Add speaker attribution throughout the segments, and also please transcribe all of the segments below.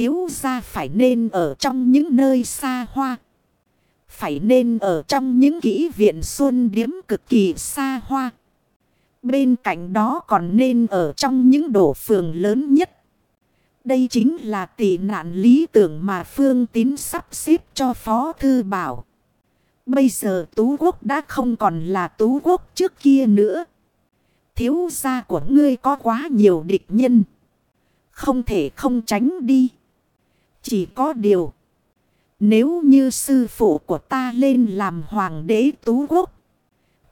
Speaker 1: Thiếu gia phải nên ở trong những nơi xa hoa. Phải nên ở trong những kỹ viện xuân điếm cực kỳ xa hoa. Bên cạnh đó còn nên ở trong những đổ phường lớn nhất. Đây chính là tỷ nạn lý tưởng mà Phương Tín sắp xếp cho Phó Thư Bảo. Bây giờ Tú Quốc đã không còn là Tú Quốc trước kia nữa. Thiếu gia của ngươi có quá nhiều địch nhân. Không thể không tránh đi. Chỉ có điều. Nếu như sư phụ của ta lên làm hoàng đế Tú Quốc.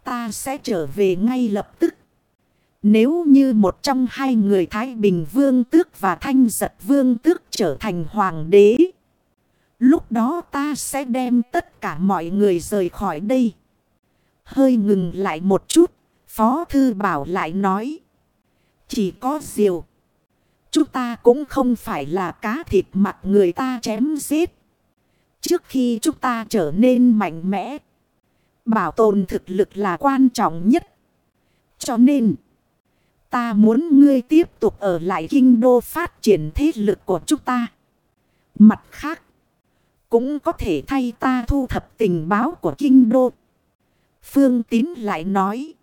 Speaker 1: Ta sẽ trở về ngay lập tức. Nếu như một trong hai người Thái Bình Vương Tước và Thanh Giật Vương Tước trở thành hoàng đế. Lúc đó ta sẽ đem tất cả mọi người rời khỏi đây. Hơi ngừng lại một chút. Phó Thư Bảo lại nói. Chỉ có diều. Chúng ta cũng không phải là cá thịt mặt người ta chém giết. Trước khi chúng ta trở nên mạnh mẽ. Bảo tồn thực lực là quan trọng nhất. Cho nên. Ta muốn ngươi tiếp tục ở lại kinh đô phát triển thế lực của chúng ta. Mặt khác. Cũng có thể thay ta thu thập tình báo của kinh đô. Phương Tín lại nói.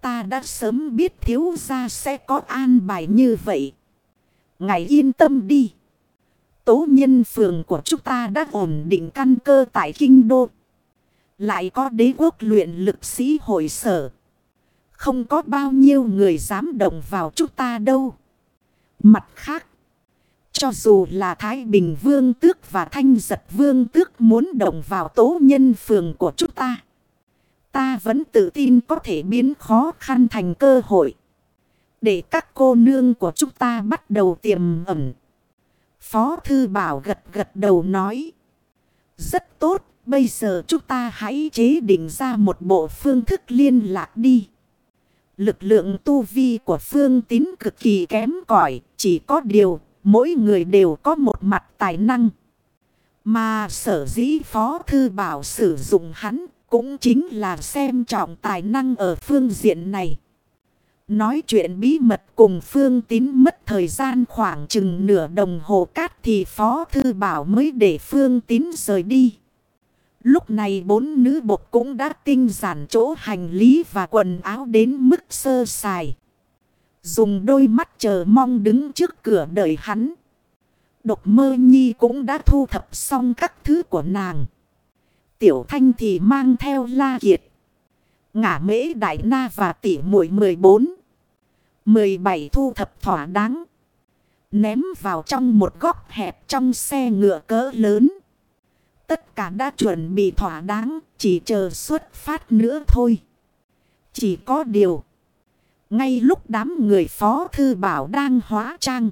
Speaker 1: Ta đã sớm biết thiếu gia sẽ có an bài như vậy. Ngài yên tâm đi. Tố nhân phường của chúng ta đã ổn định căn cơ tại kinh đô. Lại có đế quốc luyện lực sĩ hội sở. Không có bao nhiêu người dám động vào chúng ta đâu. Mặt khác. Cho dù là Thái Bình Vương Tước và Thanh Giật Vương Tước muốn động vào tố nhân phường của chúng ta. Ta vẫn tự tin có thể biến khó khăn thành cơ hội. Để các cô nương của chúng ta bắt đầu tiềm ẩn. Phó Thư Bảo gật gật đầu nói. Rất tốt, bây giờ chúng ta hãy chế định ra một bộ phương thức liên lạc đi. Lực lượng tu vi của phương tín cực kỳ kém cỏi chỉ có điều mỗi người đều có một mặt tài năng. Mà sở dĩ Phó Thư Bảo sử dụng hắn cũng chính là xem trọng tài năng ở phương diện này. Nói chuyện bí mật cùng Phương Tín mất thời gian khoảng chừng nửa đồng hồ cát thì Phó Thư Bảo mới để Phương Tín rời đi. Lúc này bốn nữ bột cũng đã tinh giản chỗ hành lý và quần áo đến mức sơ sài. Dùng đôi mắt chờ mong đứng trước cửa đợi hắn. Độc mơ nhi cũng đã thu thập xong các thứ của nàng. Tiểu thanh thì mang theo la kiệt. Ngả mễ đại na và tỷ muội 14. 17 thu thập thỏa đáng. Ném vào trong một góc hẹp trong xe ngựa cỡ lớn. Tất cả đã chuẩn bị thỏa đáng, chỉ chờ xuất phát nữa thôi. Chỉ có điều. Ngay lúc đám người phó thư bảo đang hóa trang.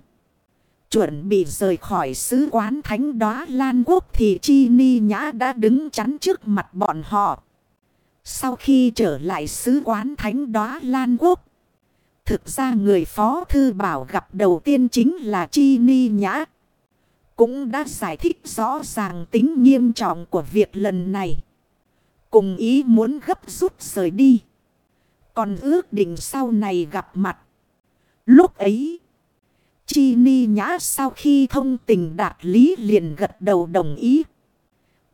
Speaker 1: Chuẩn bị rời khỏi sứ quán thánh đóa Lan Quốc thì Chi Ni Nhã đã đứng chắn trước mặt bọn họ. Sau khi trở lại sứ quán thánh đóa Lan Quốc. Thực ra người phó thư bảo gặp đầu tiên chính là Chi Ni Nhã. Cũng đã giải thích rõ ràng tính nghiêm trọng của việc lần này. Cùng ý muốn gấp rút rời đi. Còn ước định sau này gặp mặt. Lúc ấy. Chi ni nhã sau khi thông tình đạt lý liền gật đầu đồng ý.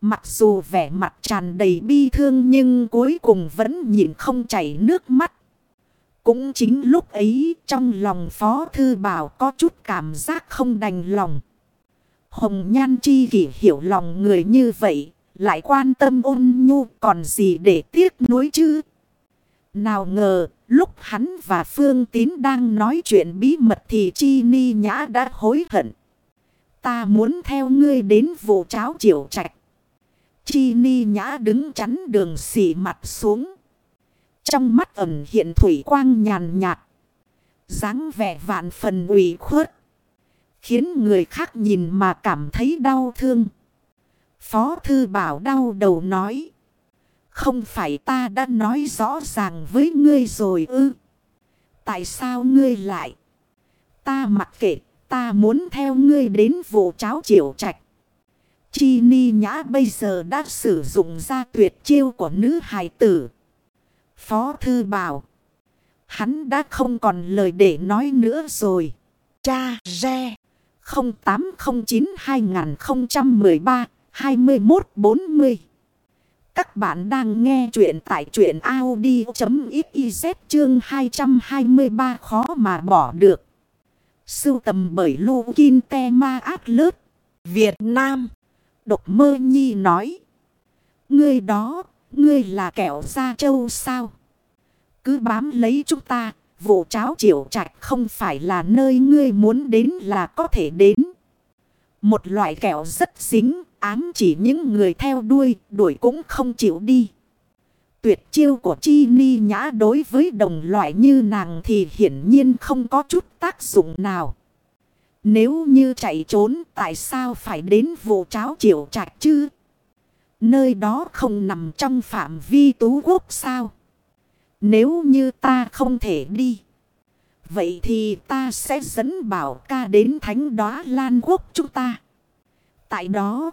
Speaker 1: Mặc dù vẻ mặt tràn đầy bi thương nhưng cuối cùng vẫn nhịn không chảy nước mắt. Cũng chính lúc ấy trong lòng Phó Thư Bảo có chút cảm giác không đành lòng. Hồng Nhan Chi kỷ hiểu lòng người như vậy, lại quan tâm ôn nhu còn gì để tiếc nuối chứ. Nào ngờ, lúc hắn và Phương Tín đang nói chuyện bí mật thì Chi Ni Nhã đã hối hận. Ta muốn theo ngươi đến vụ cháo triệu trạch. Chi Ni Nhã đứng chắn đường xỉ mặt xuống. Trong mắt ẩn hiện thủy quang nhàn nhạt. dáng vẻ vạn phần ủy khuất. Khiến người khác nhìn mà cảm thấy đau thương. Phó Thư Bảo đau đầu nói. Không phải ta đã nói rõ ràng với ngươi rồi ư. Tại sao ngươi lại? Ta mặc kệ, ta muốn theo ngươi đến vụ cháo triệu trạch. Chi ni nhã bây giờ đã sử dụng ra tuyệt chiêu của nữ hài tử. Phó thư bảo. Hắn đã không còn lời để nói nữa rồi. Cha, re. 0809-2013-2140 Các bạn đang nghe chuyện tại chuyện Audi.xyz chương 223 khó mà bỏ được. Sưu tầm bởi Lô Kinh Te Ma Át Việt Nam. Độc mơ nhi nói. Ngươi đó, ngươi là kẻo gia trâu sao? Cứ bám lấy chúng ta, vụ cháo triệu trạch không phải là nơi ngươi muốn đến là có thể đến. Một loại kẹo rất dính, ám chỉ những người theo đuôi, đuổi cũng không chịu đi. Tuyệt chiêu của Chi Ni Nhã đối với đồng loại như nàng thì hiển nhiên không có chút tác dụng nào. Nếu như chạy trốn, tại sao phải đến vụ cháo triệu trạch chứ? Nơi đó không nằm trong phạm vi tú quốc sao? Nếu như ta không thể đi. Vậy thì ta sẽ dẫn bảo ca đến thánh đóa lan quốc chúng ta. Tại đó.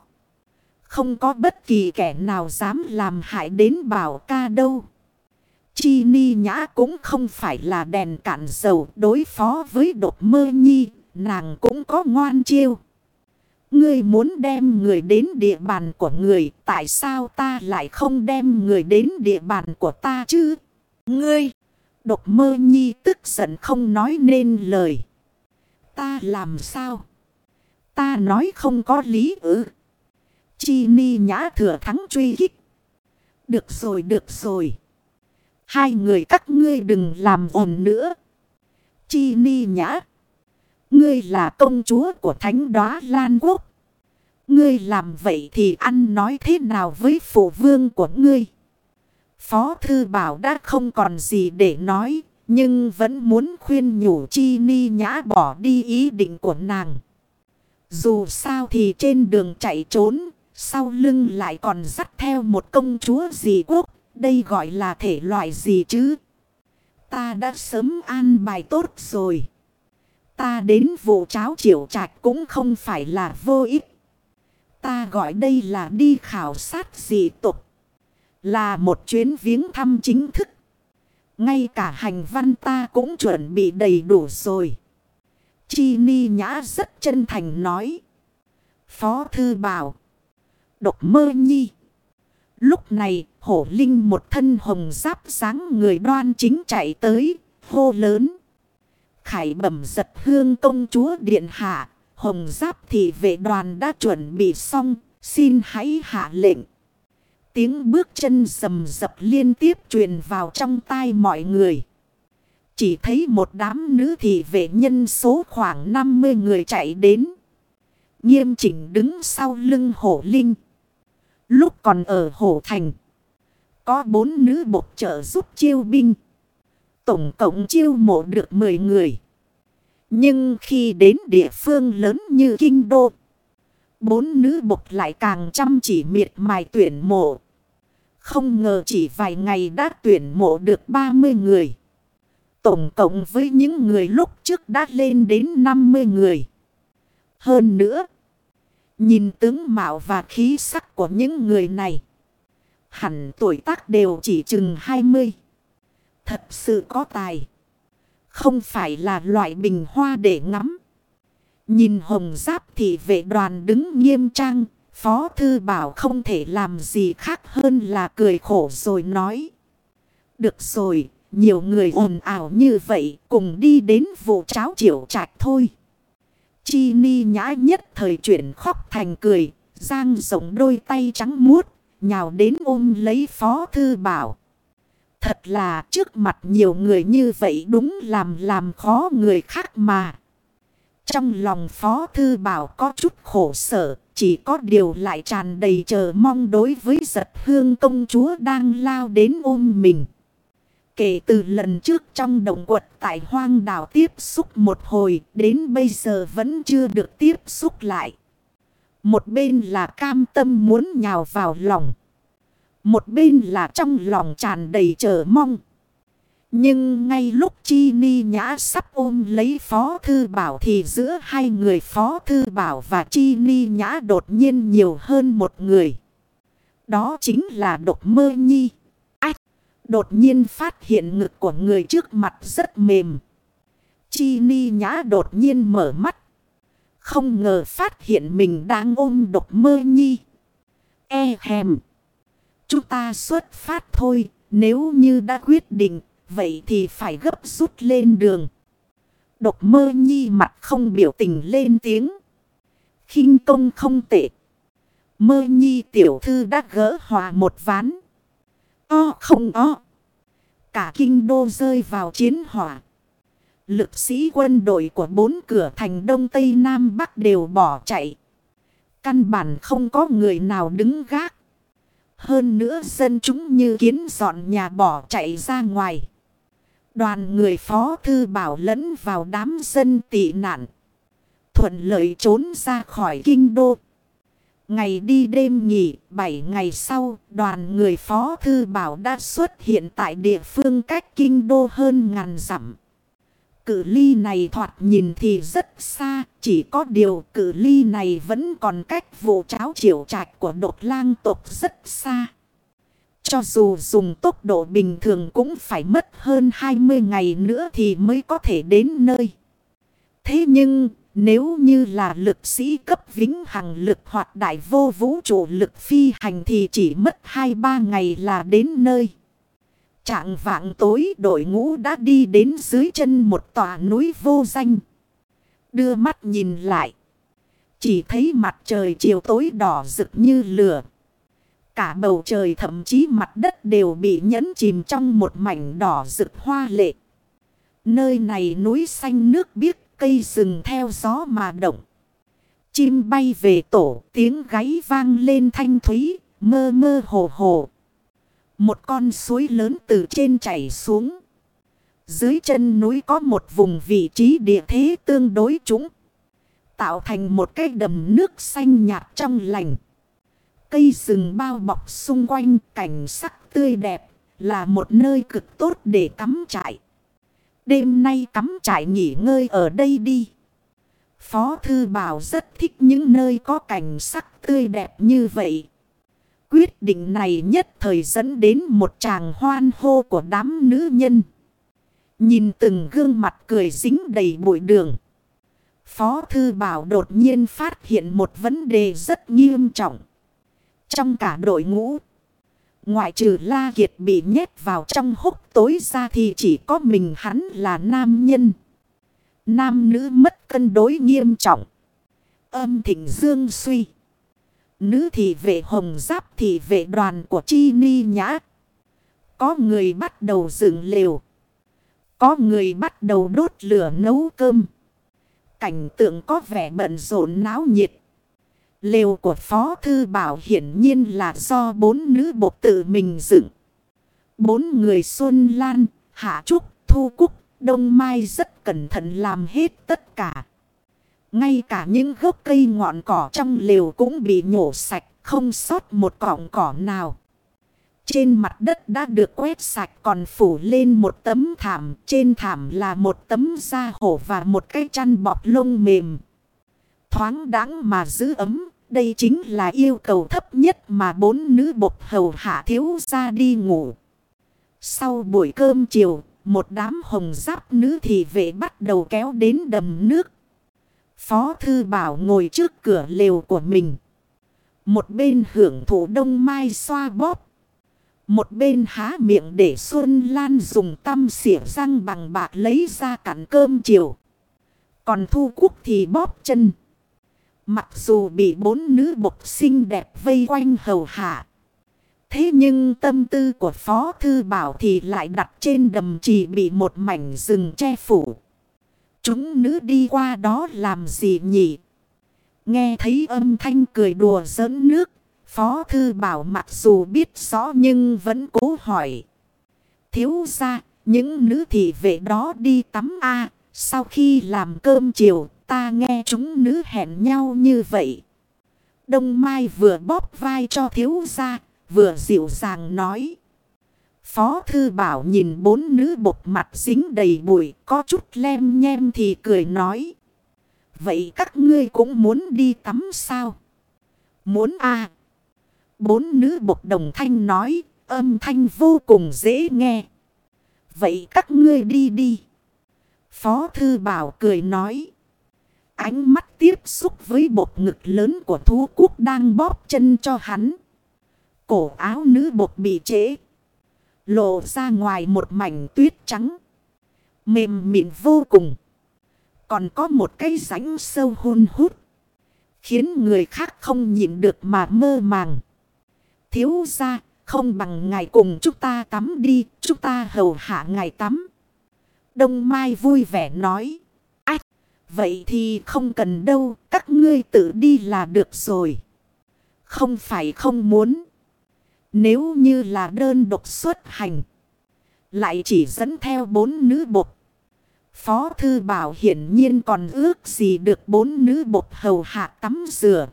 Speaker 1: Không có bất kỳ kẻ nào dám làm hại đến bảo ca đâu. Chi ni nhã cũng không phải là đèn cạn dầu đối phó với đột mơ nhi. Nàng cũng có ngoan chiêu. Ngươi muốn đem người đến địa bàn của người. Tại sao ta lại không đem người đến địa bàn của ta chứ? Ngươi! Độc mơ nhi tức giận không nói nên lời. Ta làm sao? Ta nói không có lý ư. Chi ni nhã thừa thắng truy kích. Được rồi, được rồi. Hai người các ngươi đừng làm ồn nữa. Chi ni nhã. Ngươi là công chúa của thánh đoá Lan Quốc. Ngươi làm vậy thì ăn nói thế nào với phụ vương của ngươi? Phó Thư Bảo đã không còn gì để nói, nhưng vẫn muốn khuyên nhủ Chi Ni Nhã bỏ đi ý định của nàng. Dù sao thì trên đường chạy trốn, sau lưng lại còn dắt theo một công chúa gì quốc, đây gọi là thể loại gì chứ? Ta đã sớm an bài tốt rồi. Ta đến vụ cháo triệu trạch cũng không phải là vô ích. Ta gọi đây là đi khảo sát dị tục. Là một chuyến viếng thăm chính thức. Ngay cả hành văn ta cũng chuẩn bị đầy đủ rồi. Chi ni nhã rất chân thành nói. Phó thư bảo. Độc mơ nhi. Lúc này, hổ linh một thân hồng giáp sáng người đoan chính chạy tới. Hô lớn. Khải bẩm giật hương công chúa điện hạ. Hồng giáp thị vệ đoàn đã chuẩn bị xong. Xin hãy hạ lệnh. Tiếng bước chân rầm rập liên tiếp truyền vào trong tai mọi người. Chỉ thấy một đám nữ thị vệ nhân số khoảng 50 người chạy đến. Nghiêm chỉnh đứng sau lưng hổ linh. Lúc còn ở hổ thành. Có bốn nữ bột trợ giúp chiêu binh. Tổng cộng chiêu mộ được 10 người. Nhưng khi đến địa phương lớn như Kinh Đô. Bốn nữ bột lại càng chăm chỉ miệt mài tuyển mộ. Không ngờ chỉ vài ngày đã tuyển mộ được 30 người. Tổng cộng với những người lúc trước đã lên đến 50 người. Hơn nữa, nhìn tướng mạo và khí sắc của những người này. Hẳn tuổi tác đều chỉ chừng 20. Thật sự có tài. Không phải là loại bình hoa để ngắm. Nhìn hồng giáp thì vệ đoàn đứng nghiêm trang Phó Thư Bảo không thể làm gì khác hơn là cười khổ rồi nói. Được rồi, nhiều người ồn ào như vậy cùng đi đến vụ cháo triệu trạch thôi. Chi ni nhã nhất thời chuyển khóc thành cười, giang rộng đôi tay trắng muốt, nhào đến ôm lấy Phó Thư Bảo. Thật là trước mặt nhiều người như vậy đúng làm làm khó người khác mà. Trong lòng Phó Thư Bảo có chút khổ sở, chỉ có điều lại tràn đầy chờ mong đối với giật hương công chúa đang lao đến ôm mình. Kể từ lần trước trong động quật tại hoang đảo tiếp xúc một hồi đến bây giờ vẫn chưa được tiếp xúc lại. Một bên là cam tâm muốn nhào vào lòng. Một bên là trong lòng tràn đầy chờ mong. Nhưng ngay lúc Chi Ni Nhã sắp ôm lấy Phó Thư Bảo thì giữa hai người Phó Thư Bảo và Chi Ni Nhã đột nhiên nhiều hơn một người. Đó chính là Độc Mơ Nhi. Ách! Đột nhiên phát hiện ngực của người trước mặt rất mềm. Chi Ni Nhã đột nhiên mở mắt. Không ngờ phát hiện mình đang ôm độc mơ nhi. E hèm. Chúng ta xuất phát thôi. Nếu như đã quyết định. Vậy thì phải gấp rút lên đường. Độc mơ nhi mặt không biểu tình lên tiếng. khinh công không tệ. Mơ nhi tiểu thư đã gỡ hòa một ván. O không o. Cả kinh đô rơi vào chiến hỏa. Lực sĩ quân đội của bốn cửa thành Đông Tây Nam Bắc đều bỏ chạy. Căn bản không có người nào đứng gác. Hơn nữa dân chúng như kiến dọn nhà bỏ chạy ra ngoài. Đoàn người phó thư bảo lẫn vào đám dân tị nạn. Thuận lợi trốn ra khỏi kinh đô. Ngày đi đêm nghỉ, 7 ngày sau, đoàn người phó thư bảo đã xuất hiện tại địa phương cách kinh đô hơn ngàn dặm. Cự ly này thoạt nhìn thì rất xa, chỉ có điều cự ly này vẫn còn cách vụ cháo triệu trạch của đột lang tộc rất xa. Cho dù dùng tốc độ bình thường cũng phải mất hơn 20 ngày nữa thì mới có thể đến nơi. Thế nhưng, nếu như là lực sĩ cấp vĩnh hằng lực hoặc đại vô vũ trụ lực phi hành thì chỉ mất 2-3 ngày là đến nơi. Trạng vạng tối đội ngũ đã đi đến dưới chân một tòa núi vô danh. Đưa mắt nhìn lại. Chỉ thấy mặt trời chiều tối đỏ rực như lửa. Cả bầu trời thậm chí mặt đất đều bị nhấn chìm trong một mảnh đỏ rực hoa lệ. Nơi này núi xanh nước biếc cây rừng theo gió mà động. Chim bay về tổ tiếng gáy vang lên thanh thúy, mơ mơ hồ hồ. Một con suối lớn từ trên chảy xuống. Dưới chân núi có một vùng vị trí địa thế tương đối trũng. Tạo thành một cái đầm nước xanh nhạt trong lành. Cây rừng bao bọc xung quanh cảnh sắc tươi đẹp là một nơi cực tốt để cắm trại. Đêm nay cắm trại nghỉ ngơi ở đây đi. Phó Thư Bảo rất thích những nơi có cảnh sắc tươi đẹp như vậy. Quyết định này nhất thời dẫn đến một chàng hoan hô của đám nữ nhân. Nhìn từng gương mặt cười dính đầy bụi đường. Phó Thư Bảo đột nhiên phát hiện một vấn đề rất nghiêm trọng. Trong cả đội ngũ, ngoại trừ La Kiệt bị nhét vào trong hốc tối ra thì chỉ có mình hắn là nam nhân. Nam nữ mất cân đối nghiêm trọng. Âm thịnh dương suy. Nữ thì vệ hồng giáp thì vệ đoàn của chi ni nhã. Có người bắt đầu dựng lều. Có người bắt đầu đốt lửa nấu cơm. Cảnh tượng có vẻ bận rộn náo nhiệt. Lều của Phó Thư Bảo hiển nhiên là do bốn nữ bộc tự mình dựng. Bốn người Xuân Lan, Hạ Trúc, Thu Cúc, Đông Mai rất cẩn thận làm hết tất cả. Ngay cả những gốc cây ngọn cỏ trong lều cũng bị nhổ sạch, không sót một cọng cỏ nào. Trên mặt đất đã được quét sạch còn phủ lên một tấm thảm. Trên thảm là một tấm da hổ và một cái chăn bọt lông mềm. Thoáng đáng mà giữ ấm. Đây chính là yêu cầu thấp nhất mà bốn nữ bộc hầu hạ thiếu ra đi ngủ. Sau buổi cơm chiều, một đám hồng giáp nữ thị vệ bắt đầu kéo đến đầm nước. Phó Thư Bảo ngồi trước cửa lều của mình. Một bên hưởng thụ đông mai xoa bóp. Một bên há miệng để Xuân Lan dùng tăm xỉa răng bằng bạc lấy ra cắn cơm chiều. Còn Thu Quốc thì bóp chân. Mặc dù bị bốn nữ bộc xinh đẹp vây quanh hầu hạ. Thế nhưng tâm tư của Phó Thư Bảo thì lại đặt trên đầm trì bị một mảnh rừng che phủ. Chúng nữ đi qua đó làm gì nhỉ? Nghe thấy âm thanh cười đùa giỡn nước. Phó Thư Bảo mặc dù biết rõ nhưng vẫn cố hỏi. Thiếu ra, những nữ thị vệ đó đi tắm A. sau khi làm cơm chiều, ta nghe chúng nữ hẹn nhau như vậy. Đông Mai vừa bóp vai cho thiếu ra, vừa dịu dàng nói. Phó Thư Bảo nhìn bốn nữ bột mặt dính đầy bụi, có chút lem nhem thì cười nói. Vậy các ngươi cũng muốn đi tắm sao? Muốn à? Bốn nữ bột đồng thanh nói, âm thanh vô cùng dễ nghe. Vậy các ngươi đi đi. Phó Thư Bảo cười nói. Ánh mắt tiếp xúc với bột ngực lớn của thú quốc đang bóp chân cho hắn. Cổ áo nữ bột bị trễ. Lộ ra ngoài một mảnh tuyết trắng. Mềm mịn vô cùng. Còn có một cái rãnh sâu hun hút. Khiến người khác không nhịn được mà mơ màng. Thiếu ra không bằng ngài cùng chúng ta tắm đi. Chúng ta hầu hạ ngài tắm. Đông Mai vui vẻ nói. Ách, vậy thì không cần đâu. Các ngươi tự đi là được rồi. Không phải không muốn. Nếu như là đơn độc xuất hành. Lại chỉ dẫn theo bốn nữ bột. Phó thư bảo hiển nhiên còn ước gì được bốn nữ bột hầu hạ tắm rửa.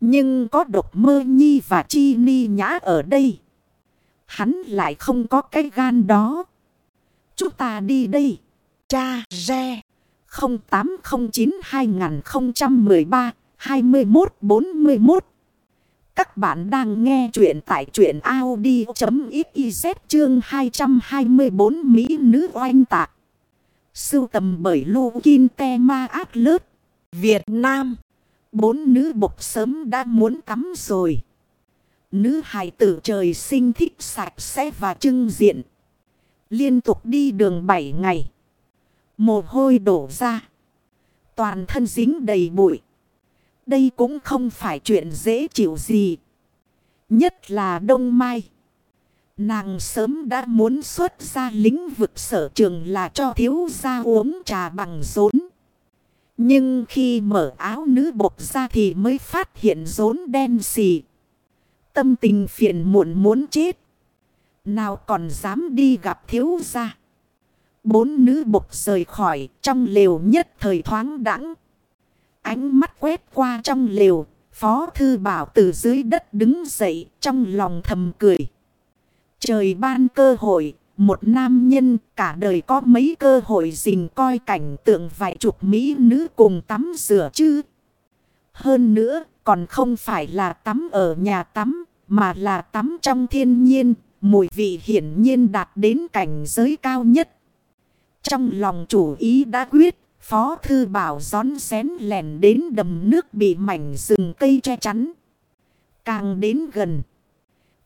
Speaker 1: Nhưng có độc mơ nhi và chi ni nhã ở đây. Hắn lại không có cái gan đó. Chúng ta đi đây. Cha Re 0809 2013 2141 các bạn đang nghe chuyện tại chuyện Audi.xyz chương 224 Mỹ nữ oanh tạc. Sưu tầm bởi Lô Kinh Te Ma Át Lớt. Việt Nam. Bốn nữ bộc sớm đã muốn tắm rồi. Nữ hài tử trời sinh thích sạch sẽ và trưng diện. Liên tục đi đường 7 ngày. Mồ hôi đổ ra. Toàn thân dính đầy bụi. Đây cũng không phải chuyện dễ chịu gì. Nhất là Đông Mai. Nàng sớm đã muốn xuất ra lĩnh vực sở trường là cho thiếu gia uống trà bằng rốn. Nhưng khi mở áo nữ bột ra thì mới phát hiện rốn đen xì. Tâm tình phiền muộn muốn chết. Nào còn dám đi gặp thiếu gia. Bốn nữ bột rời khỏi trong lều nhất thời thoáng đẳng. Ánh mắt quét qua trong lều. Phó thư bảo từ dưới đất đứng dậy trong lòng thầm cười. Trời ban cơ hội, một nam nhân cả đời có mấy cơ hội dình coi cảnh tượng vài chục mỹ nữ cùng tắm rửa chứ. Hơn nữa, còn không phải là tắm ở nhà tắm, mà là tắm trong thiên nhiên, mùi vị hiển nhiên đạt đến cảnh giới cao nhất. Trong lòng chủ ý đã quyết, Phó Thư Bảo gión xén lèn đến đầm nước bị mảnh rừng cây che chắn. Càng đến gần,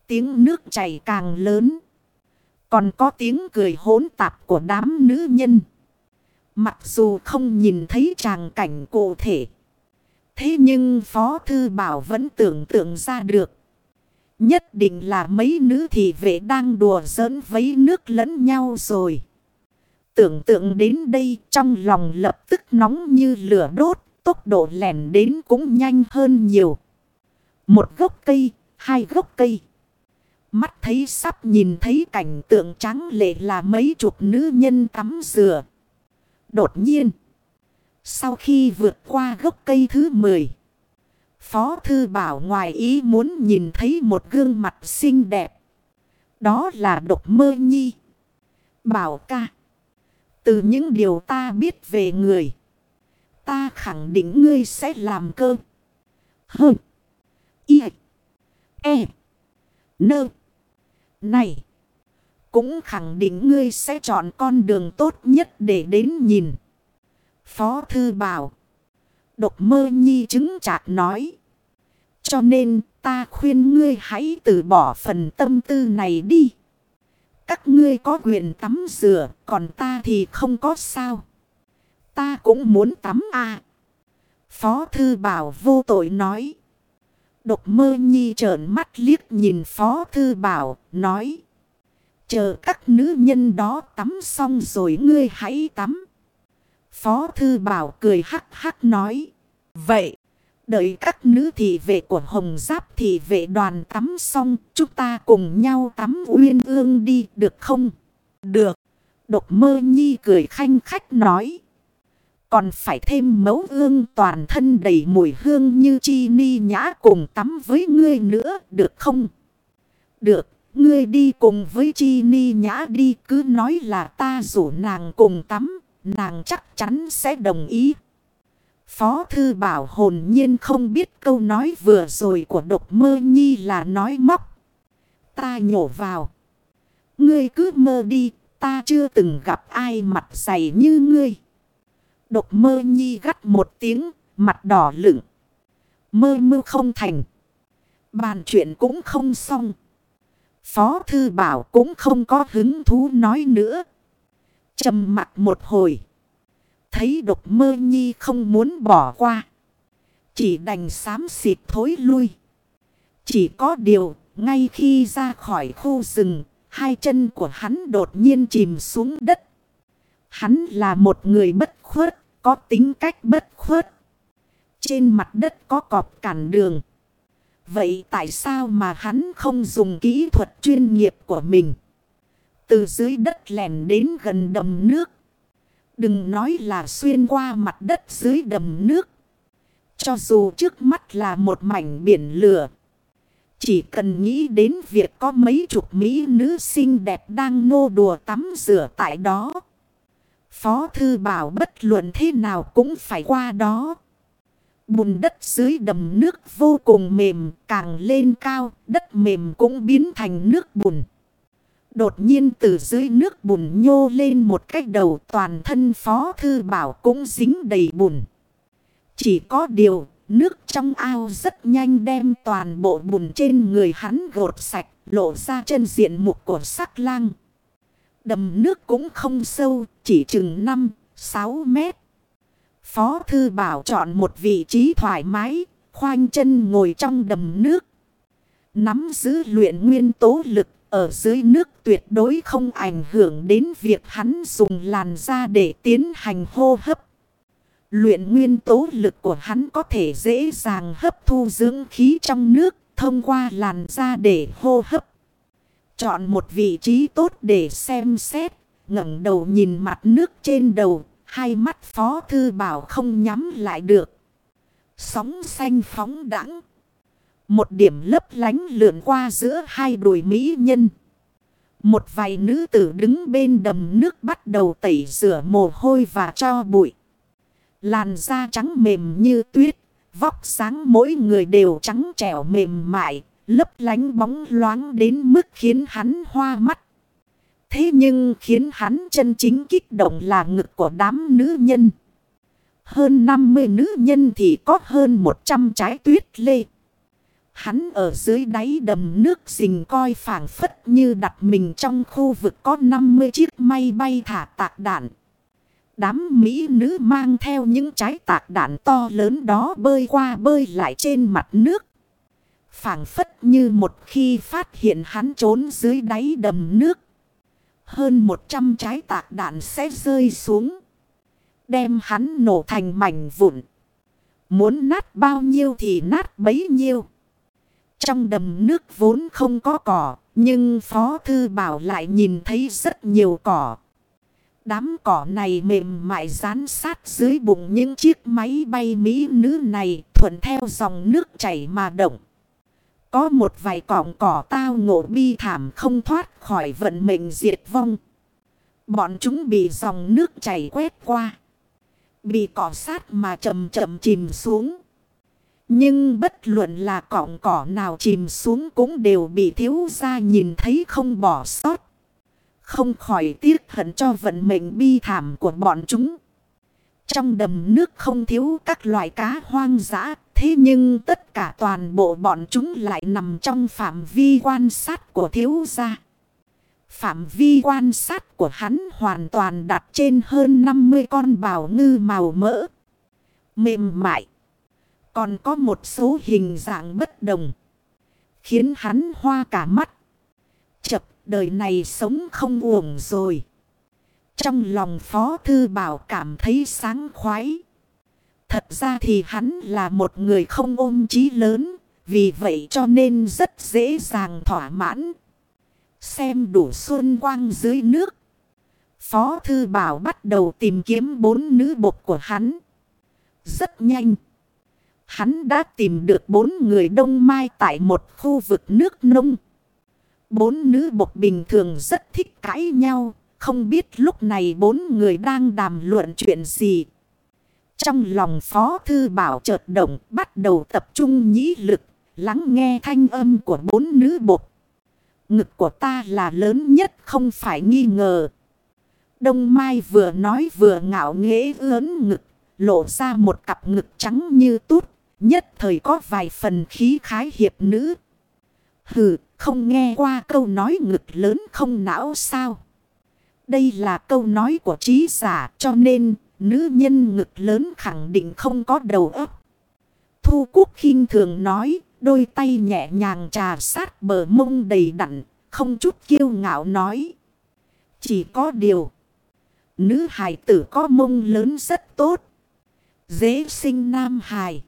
Speaker 1: tiếng nước chảy càng lớn. Còn có tiếng cười hỗn tạp của đám nữ nhân. Mặc dù không nhìn thấy tràng cảnh cụ thể. Thế nhưng Phó Thư Bảo vẫn tưởng tượng ra được. Nhất định là mấy nữ thị vệ đang đùa giỡn vấy nước lẫn nhau rồi. Tưởng tượng đến đây trong lòng lập tức nóng như lửa đốt, tốc độ lẻn đến cũng nhanh hơn nhiều. Một gốc cây, hai gốc cây. Mắt thấy sắp nhìn thấy cảnh tượng trắng lệ là mấy chục nữ nhân tắm rửa. Đột nhiên, sau khi vượt qua gốc cây thứ 10, Phó Thư Bảo ngoài ý muốn nhìn thấy một gương mặt xinh đẹp. Đó là độc mơ nhi. Bảo ca. Từ những điều ta biết về người. Ta khẳng định ngươi sẽ làm cơ. Hơ. Y. E. Nơ. Này. Cũng khẳng định ngươi sẽ chọn con đường tốt nhất để đến nhìn. Phó thư bảo. Độc mơ nhi chứng chạc nói. Cho nên ta khuyên ngươi hãy từ bỏ phần tâm tư này đi. Các ngươi có quyền tắm rửa, còn ta thì không có sao. Ta cũng muốn tắm à. Phó Thư Bảo vô tội nói. Độc mơ nhi trợn mắt liếc nhìn Phó Thư Bảo, nói. Chờ các nữ nhân đó tắm xong rồi ngươi hãy tắm. Phó Thư Bảo cười hắc hắc nói. Vậy, Đợi các nữ thị vệ của Hồng Giáp thị vệ đoàn tắm xong, chúng ta cùng nhau tắm uyên ương đi, được không? Được. Độc mơ nhi cười khanh khách nói. Còn phải thêm mấu ương toàn thân đầy mùi hương như chi ni nhã cùng tắm với ngươi nữa, được không? Được, ngươi đi cùng với chi ni nhã đi cứ nói là ta rủ nàng cùng tắm, nàng chắc chắn sẽ đồng ý. Phó thư bảo hồn nhiên không biết câu nói vừa rồi của độc mơ nhi là nói móc. Ta nhổ vào. Ngươi cứ mơ đi, ta chưa từng gặp ai mặt dày như ngươi. Độc mơ nhi gắt một tiếng, mặt đỏ lửng. Mơ mưu không thành. Bàn chuyện cũng không xong. Phó thư bảo cũng không có hứng thú nói nữa. trầm mặt một hồi. Thấy độc mơ nhi không muốn bỏ qua. Chỉ đành xám xịt thối lui. Chỉ có điều, ngay khi ra khỏi khu rừng, hai chân của hắn đột nhiên chìm xuống đất. Hắn là một người bất khuất, có tính cách bất khuất. Trên mặt đất có cọp cản đường. Vậy tại sao mà hắn không dùng kỹ thuật chuyên nghiệp của mình? Từ dưới đất lèn đến gần đầm nước. Đừng nói là xuyên qua mặt đất dưới đầm nước. Cho dù trước mắt là một mảnh biển lửa. Chỉ cần nghĩ đến việc có mấy chục mỹ nữ xinh đẹp đang nô đùa tắm rửa tại đó. Phó thư bảo bất luận thế nào cũng phải qua đó. Bùn đất dưới đầm nước vô cùng mềm, càng lên cao, đất mềm cũng biến thành nước bùn. Đột nhiên từ dưới nước bùn nhô lên một cái đầu toàn thân phó thư bảo cũng dính đầy bùn. Chỉ có điều, nước trong ao rất nhanh đem toàn bộ bùn trên người hắn gột sạch, lộ ra chân diện mục của sắc lang. Đầm nước cũng không sâu, chỉ chừng 5-6 mét. Phó Thư Bảo chọn một vị trí thoải mái, khoanh chân ngồi trong đầm nước. Nắm giữ luyện nguyên tố lực ở dưới nước tuyệt đối không ảnh hưởng đến việc hắn dùng làn da để tiến hành hô hấp. Luyện nguyên tố lực của hắn có thể dễ dàng hấp thu dưỡng khí trong nước thông qua làn da để hô hấp. Chọn một vị trí tốt để xem xét, ngẩng đầu nhìn mặt nước trên đầu, hai mắt phó thư bảo không nhắm lại được. Sóng xanh phóng đẳng. Một điểm lấp lánh lượn qua giữa hai đồi mỹ nhân. Một vài nữ tử đứng bên đầm nước bắt đầu tẩy rửa mồ hôi và cho bụi. Làn da trắng mềm như tuyết, vóc sáng mỗi người đều trắng trẻo mềm mại, lấp lánh bóng loáng đến mức khiến hắn hoa mắt. Thế nhưng khiến hắn chân chính kích động là ngực của đám nữ nhân. Hơn 50 nữ nhân thì có hơn 100 trái tuyết lê. Hắn ở dưới đáy đầm nước rình coi phảng phất như đặt mình trong khu vực có 50 chiếc may bay thả tạc đạn. Đám mỹ nữ mang theo những trái tạc đạn to lớn đó bơi qua bơi lại trên mặt nước phảng phất như một khi phát hiện hắn trốn dưới đáy đầm nước. Hơn 100 trái tạc đạn sẽ rơi xuống. Đem hắn nổ thành mảnh vụn. Muốn nát bao nhiêu thì nát bấy nhiêu. Trong đầm nước vốn không có cỏ. Nhưng Phó Thư Bảo lại nhìn thấy rất nhiều cỏ. Đám cỏ này mềm mại dán sát dưới bụng những chiếc máy bay mỹ nữ này thuận theo dòng nước chảy mà động. Có một vài cọng cỏ tao ngộ bi thảm không thoát khỏi vận mệnh diệt vong. Bọn chúng bị dòng nước chảy quét qua. Bị cỏ sát mà chậm chậm chìm xuống. Nhưng bất luận là cọng cỏ nào chìm xuống cũng đều bị thiếu ra nhìn thấy không bỏ sót. Không khỏi tiếc hận cho vận mệnh bi thảm của bọn chúng. Trong đầm nước không thiếu các loại cá hoang dã, thế nhưng tất cả toàn bộ bọn chúng lại nằm trong phạm vi quan sát của thiếu gia. Phạm vi quan sát của hắn hoàn toàn đặt trên hơn 50 con bào ngư màu mỡ. Mềm mại. Còn có một số hình dạng bất đồng. Khiến hắn hoa cả mắt. Chập, đời này sống không uổng rồi. Trong lòng Phó Thư Bảo cảm thấy sáng khoái. Thật ra thì hắn là một người không ôm chí lớn. Vì vậy cho nên rất dễ dàng thỏa mãn. Xem đủ xuân quang dưới nước. Phó Thư Bảo bắt đầu tìm kiếm bốn nữ bột của hắn. Rất nhanh. Hắn đã tìm được bốn người đông mai tại một khu vực nước nông. Bốn nữ bộc bình thường rất thích cãi nhau. Không biết lúc này bốn người đang đàm luận chuyện gì. Trong lòng Phó Thư Bảo chợt động bắt đầu tập trung nhĩ lực, lắng nghe thanh âm của bốn nữ bộc. Ngực của ta là lớn nhất không phải nghi ngờ. Đông Mai vừa nói vừa ngạo nghễ ớn ngực, lộ ra một cặp ngực trắng như tút, nhất thời có vài phần khí khái hiệp nữ. Hừ, không nghe qua câu nói ngực lớn không não sao. Đây là câu nói của trí giả cho nên nữ nhân ngực lớn khẳng định không có đầu óc. Thu quốc khinh thường nói, đôi tay nhẹ nhàng trà sát bờ mông đầy đặn, không chút kiêu ngạo nói. Chỉ có điều, nữ hài tử có mông lớn rất tốt. Dễ sinh nam hài.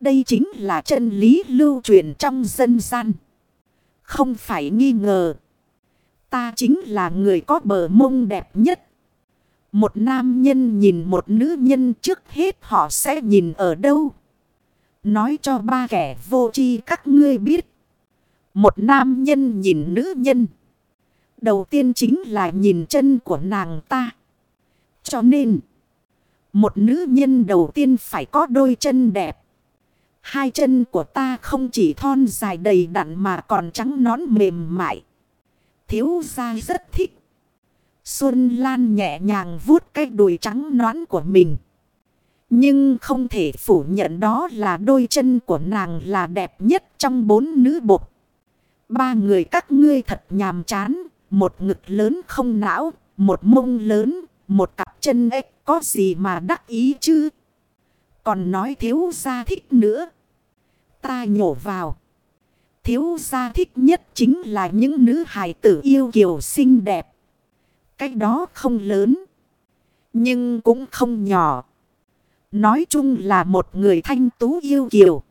Speaker 1: Đây chính là chân lý lưu truyền trong dân gian. Không phải nghi ngờ. Ta chính là người có bờ mông đẹp nhất. Một nam nhân nhìn một nữ nhân trước hết họ sẽ nhìn ở đâu. Nói cho ba kẻ vô tri các ngươi biết. Một nam nhân nhìn nữ nhân. Đầu tiên chính là nhìn chân của nàng ta. Cho nên. Một nữ nhân đầu tiên phải có đôi chân đẹp. Hai chân của ta không chỉ thon dài đầy đặn mà còn trắng nón mềm mại. Thiếu gia rất thích. Xuân Lan nhẹ nhàng vuốt cái đùi trắng nón của mình. Nhưng không thể phủ nhận đó là đôi chân của nàng là đẹp nhất trong bốn nữ bột. Ba người các ngươi thật nhàm chán. Một ngực lớn không não, một mông lớn, một cặp chân ếch có gì mà đắc ý chứ. Còn nói thiếu gia thích nữa. Ta nhổ vào. Thiếu gia thích nhất chính là những nữ hài tử yêu kiều xinh đẹp. cách đó không lớn. Nhưng cũng không nhỏ. Nói chung là một người thanh tú yêu kiều.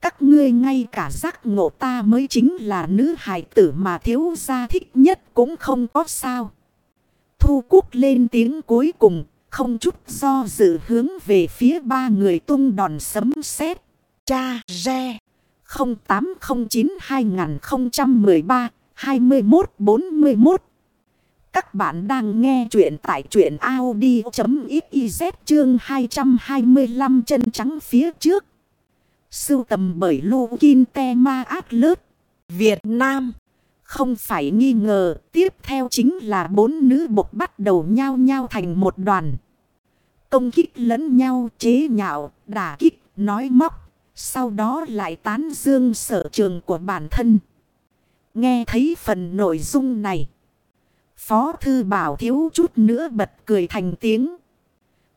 Speaker 1: Các ngươi ngay cả giác ngộ ta mới chính là nữ hài tử mà thiếu gia thích nhất cũng không có sao. Thu cúc lên tiếng cuối cùng, không chút do dự hướng về phía ba người tung đòn sấm sét. Cha Re 0809-2013-2141 Các bạn đang nghe chuyện tại chuyện Audi.xyz chương 225 chân trắng phía trước. Sưu tầm bởi Lô Kinh Te Ma Át Lớt, Việt Nam. Không phải nghi ngờ, tiếp theo chính là bốn nữ bộc bắt đầu nhau nhau thành một đoàn. Công kích lẫn nhau chế nhạo, đả kích, nói móc. Sau đó lại tán dương sở trường của bản thân. Nghe thấy phần nội dung này. Phó thư bảo thiếu chút nữa bật cười thành tiếng.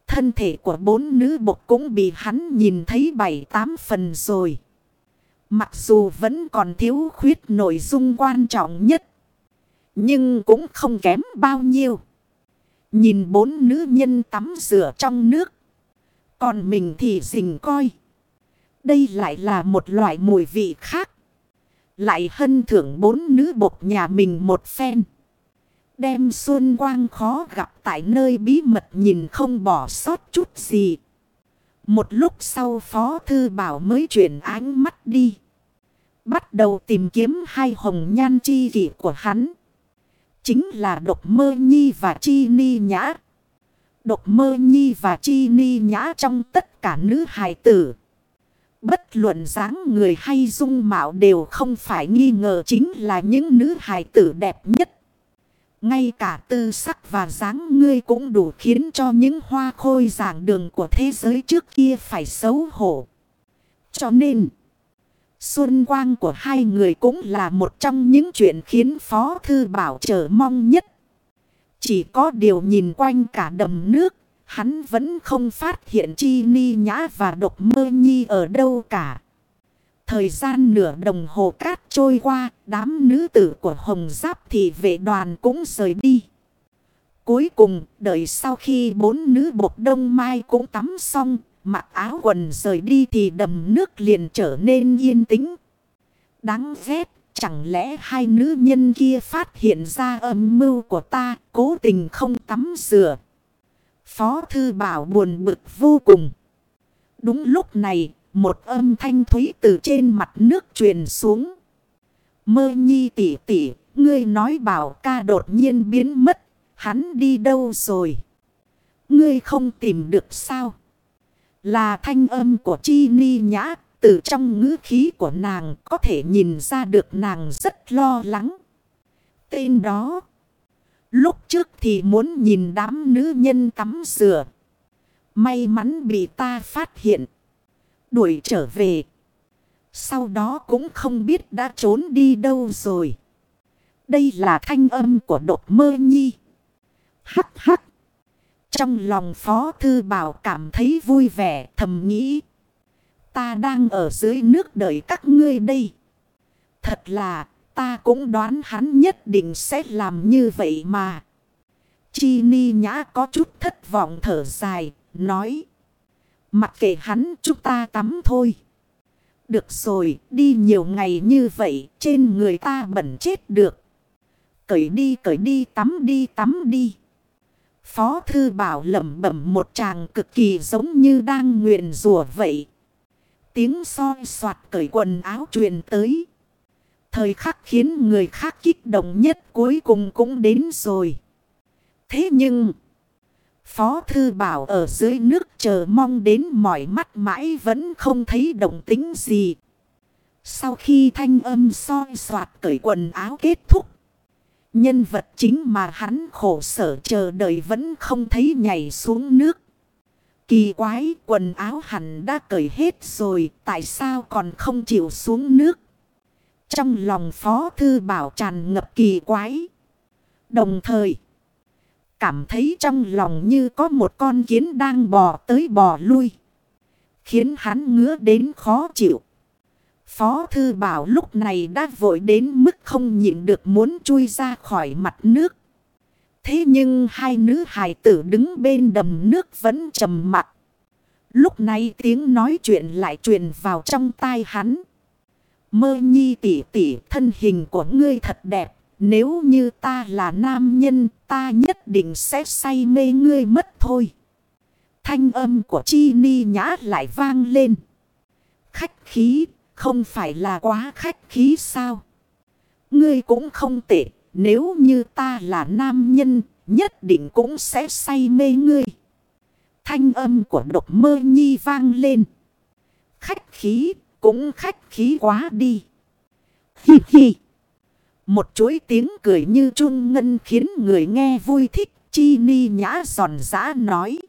Speaker 1: Thân thể của bốn nữ bộc cũng bị hắn nhìn thấy bảy tám phần rồi. Mặc dù vẫn còn thiếu khuyết nội dung quan trọng nhất. Nhưng cũng không kém bao nhiêu. Nhìn bốn nữ nhân tắm rửa trong nước. Còn mình thì rình coi. Đây lại là một loại mùi vị khác. Lại hân thưởng bốn nữ bột nhà mình một phen. Đem xuân quang khó gặp tại nơi bí mật nhìn không bỏ sót chút gì. Một lúc sau Phó Thư Bảo mới chuyển ánh mắt đi. Bắt đầu tìm kiếm hai hồng nhan chi kỷ của hắn. Chính là Độc Mơ Nhi và Chi Ni Nhã. Độc Mơ Nhi và Chi Ni Nhã trong tất cả nữ hài tử. Bất luận dáng người hay dung mạo đều không phải nghi ngờ chính là những nữ hài tử đẹp nhất. Ngay cả tư sắc và dáng ngươi cũng đủ khiến cho những hoa khôi giảng đường của thế giới trước kia phải xấu hổ. Cho nên, xuân quang của hai người cũng là một trong những chuyện khiến Phó Thư Bảo chờ mong nhất. Chỉ có điều nhìn quanh cả đầm nước, hắn vẫn không phát hiện chi ni nhã và độc mơ nhi ở đâu cả. Thời gian nửa đồng hồ cát trôi qua, đám nữ tử của Hồng Giáp thì vệ đoàn cũng rời đi. Cuối cùng, đợi sau khi bốn nữ bột đông mai cũng tắm xong, mặc áo quần rời đi thì đầm nước liền trở nên yên tĩnh. Đáng ghét, chẳng lẽ hai nữ nhân kia phát hiện ra âm mưu của ta, cố tình không tắm rửa. Phó Thư Bảo buồn bực vô cùng. Đúng lúc này, một âm thanh thúy từ trên mặt nước truyền xuống. Mơ nhi tỷ tỷ, ngươi nói bảo ca đột nhiên biến mất, hắn đi đâu rồi? Ngươi không tìm được sao? Là thanh âm của Chi Ni Nhã, từ trong ngữ khí của nàng có thể nhìn ra được nàng rất lo lắng. Tên đó, lúc trước thì muốn nhìn đám nữ nhân tắm rửa. May mắn bị ta phát hiện. Đuổi trở về. Sau đó cũng không biết đã trốn đi đâu rồi. Đây là thanh âm của đột mơ nhi. Hắc hắc. Trong lòng Phó Thư Bảo cảm thấy vui vẻ thầm nghĩ. Ta đang ở dưới nước đợi các ngươi đây. Thật là ta cũng đoán hắn nhất định sẽ làm như vậy mà. Chi ni nhã có chút thất vọng thở dài, nói. Mặc kệ hắn chúng ta tắm thôi. Được rồi, đi nhiều ngày như vậy, trên người ta bẩn chết được. Cởi đi cởi đi tắm đi tắm đi. Phó thư bảo lẩm bẩm một chàng cực kỳ giống như đang nguyện rùa vậy. Tiếng soi soạt cởi quần áo truyền tới. Thời khắc khiến người khác kích động nhất cuối cùng cũng đến rồi. Thế nhưng... Phó Thư Bảo ở dưới nước chờ mong đến mỏi mắt mãi vẫn không thấy động tính gì. Sau khi thanh âm soi soạt cởi quần áo kết thúc. Nhân vật chính mà hắn khổ sở chờ đợi vẫn không thấy nhảy xuống nước. Kỳ quái quần áo hẳn đã cởi hết rồi tại sao còn không chịu xuống nước. Trong lòng Phó Thư Bảo tràn ngập kỳ quái. Đồng thời, cảm thấy trong lòng như có một con kiến đang bò tới bò lui. Khiến hắn ngứa đến khó chịu. Phó Thư Bảo lúc này đã vội đến mức không nhịn được muốn chui ra khỏi mặt nước. Thế nhưng hai nữ hài tử đứng bên đầm nước vẫn trầm mặt. Lúc này tiếng nói chuyện lại truyền vào trong tai hắn. Mơ nhi tỷ tỷ thân hình của ngươi thật đẹp. Nếu như ta là nam nhân, ta nhất định sẽ say mê ngươi mất thôi. Thanh âm của chi ni nhã lại vang lên. Khách khí không phải là quá khách khí sao? Ngươi cũng không tệ. Nếu như ta là nam nhân, nhất định cũng sẽ say mê ngươi. Thanh âm của độc mơ nhi vang lên. Khách khí, cũng khách khí quá đi. Hi hi. Một chuỗi tiếng cười như trung ngân khiến người nghe vui thích. Chi ni nhã giòn giã nói.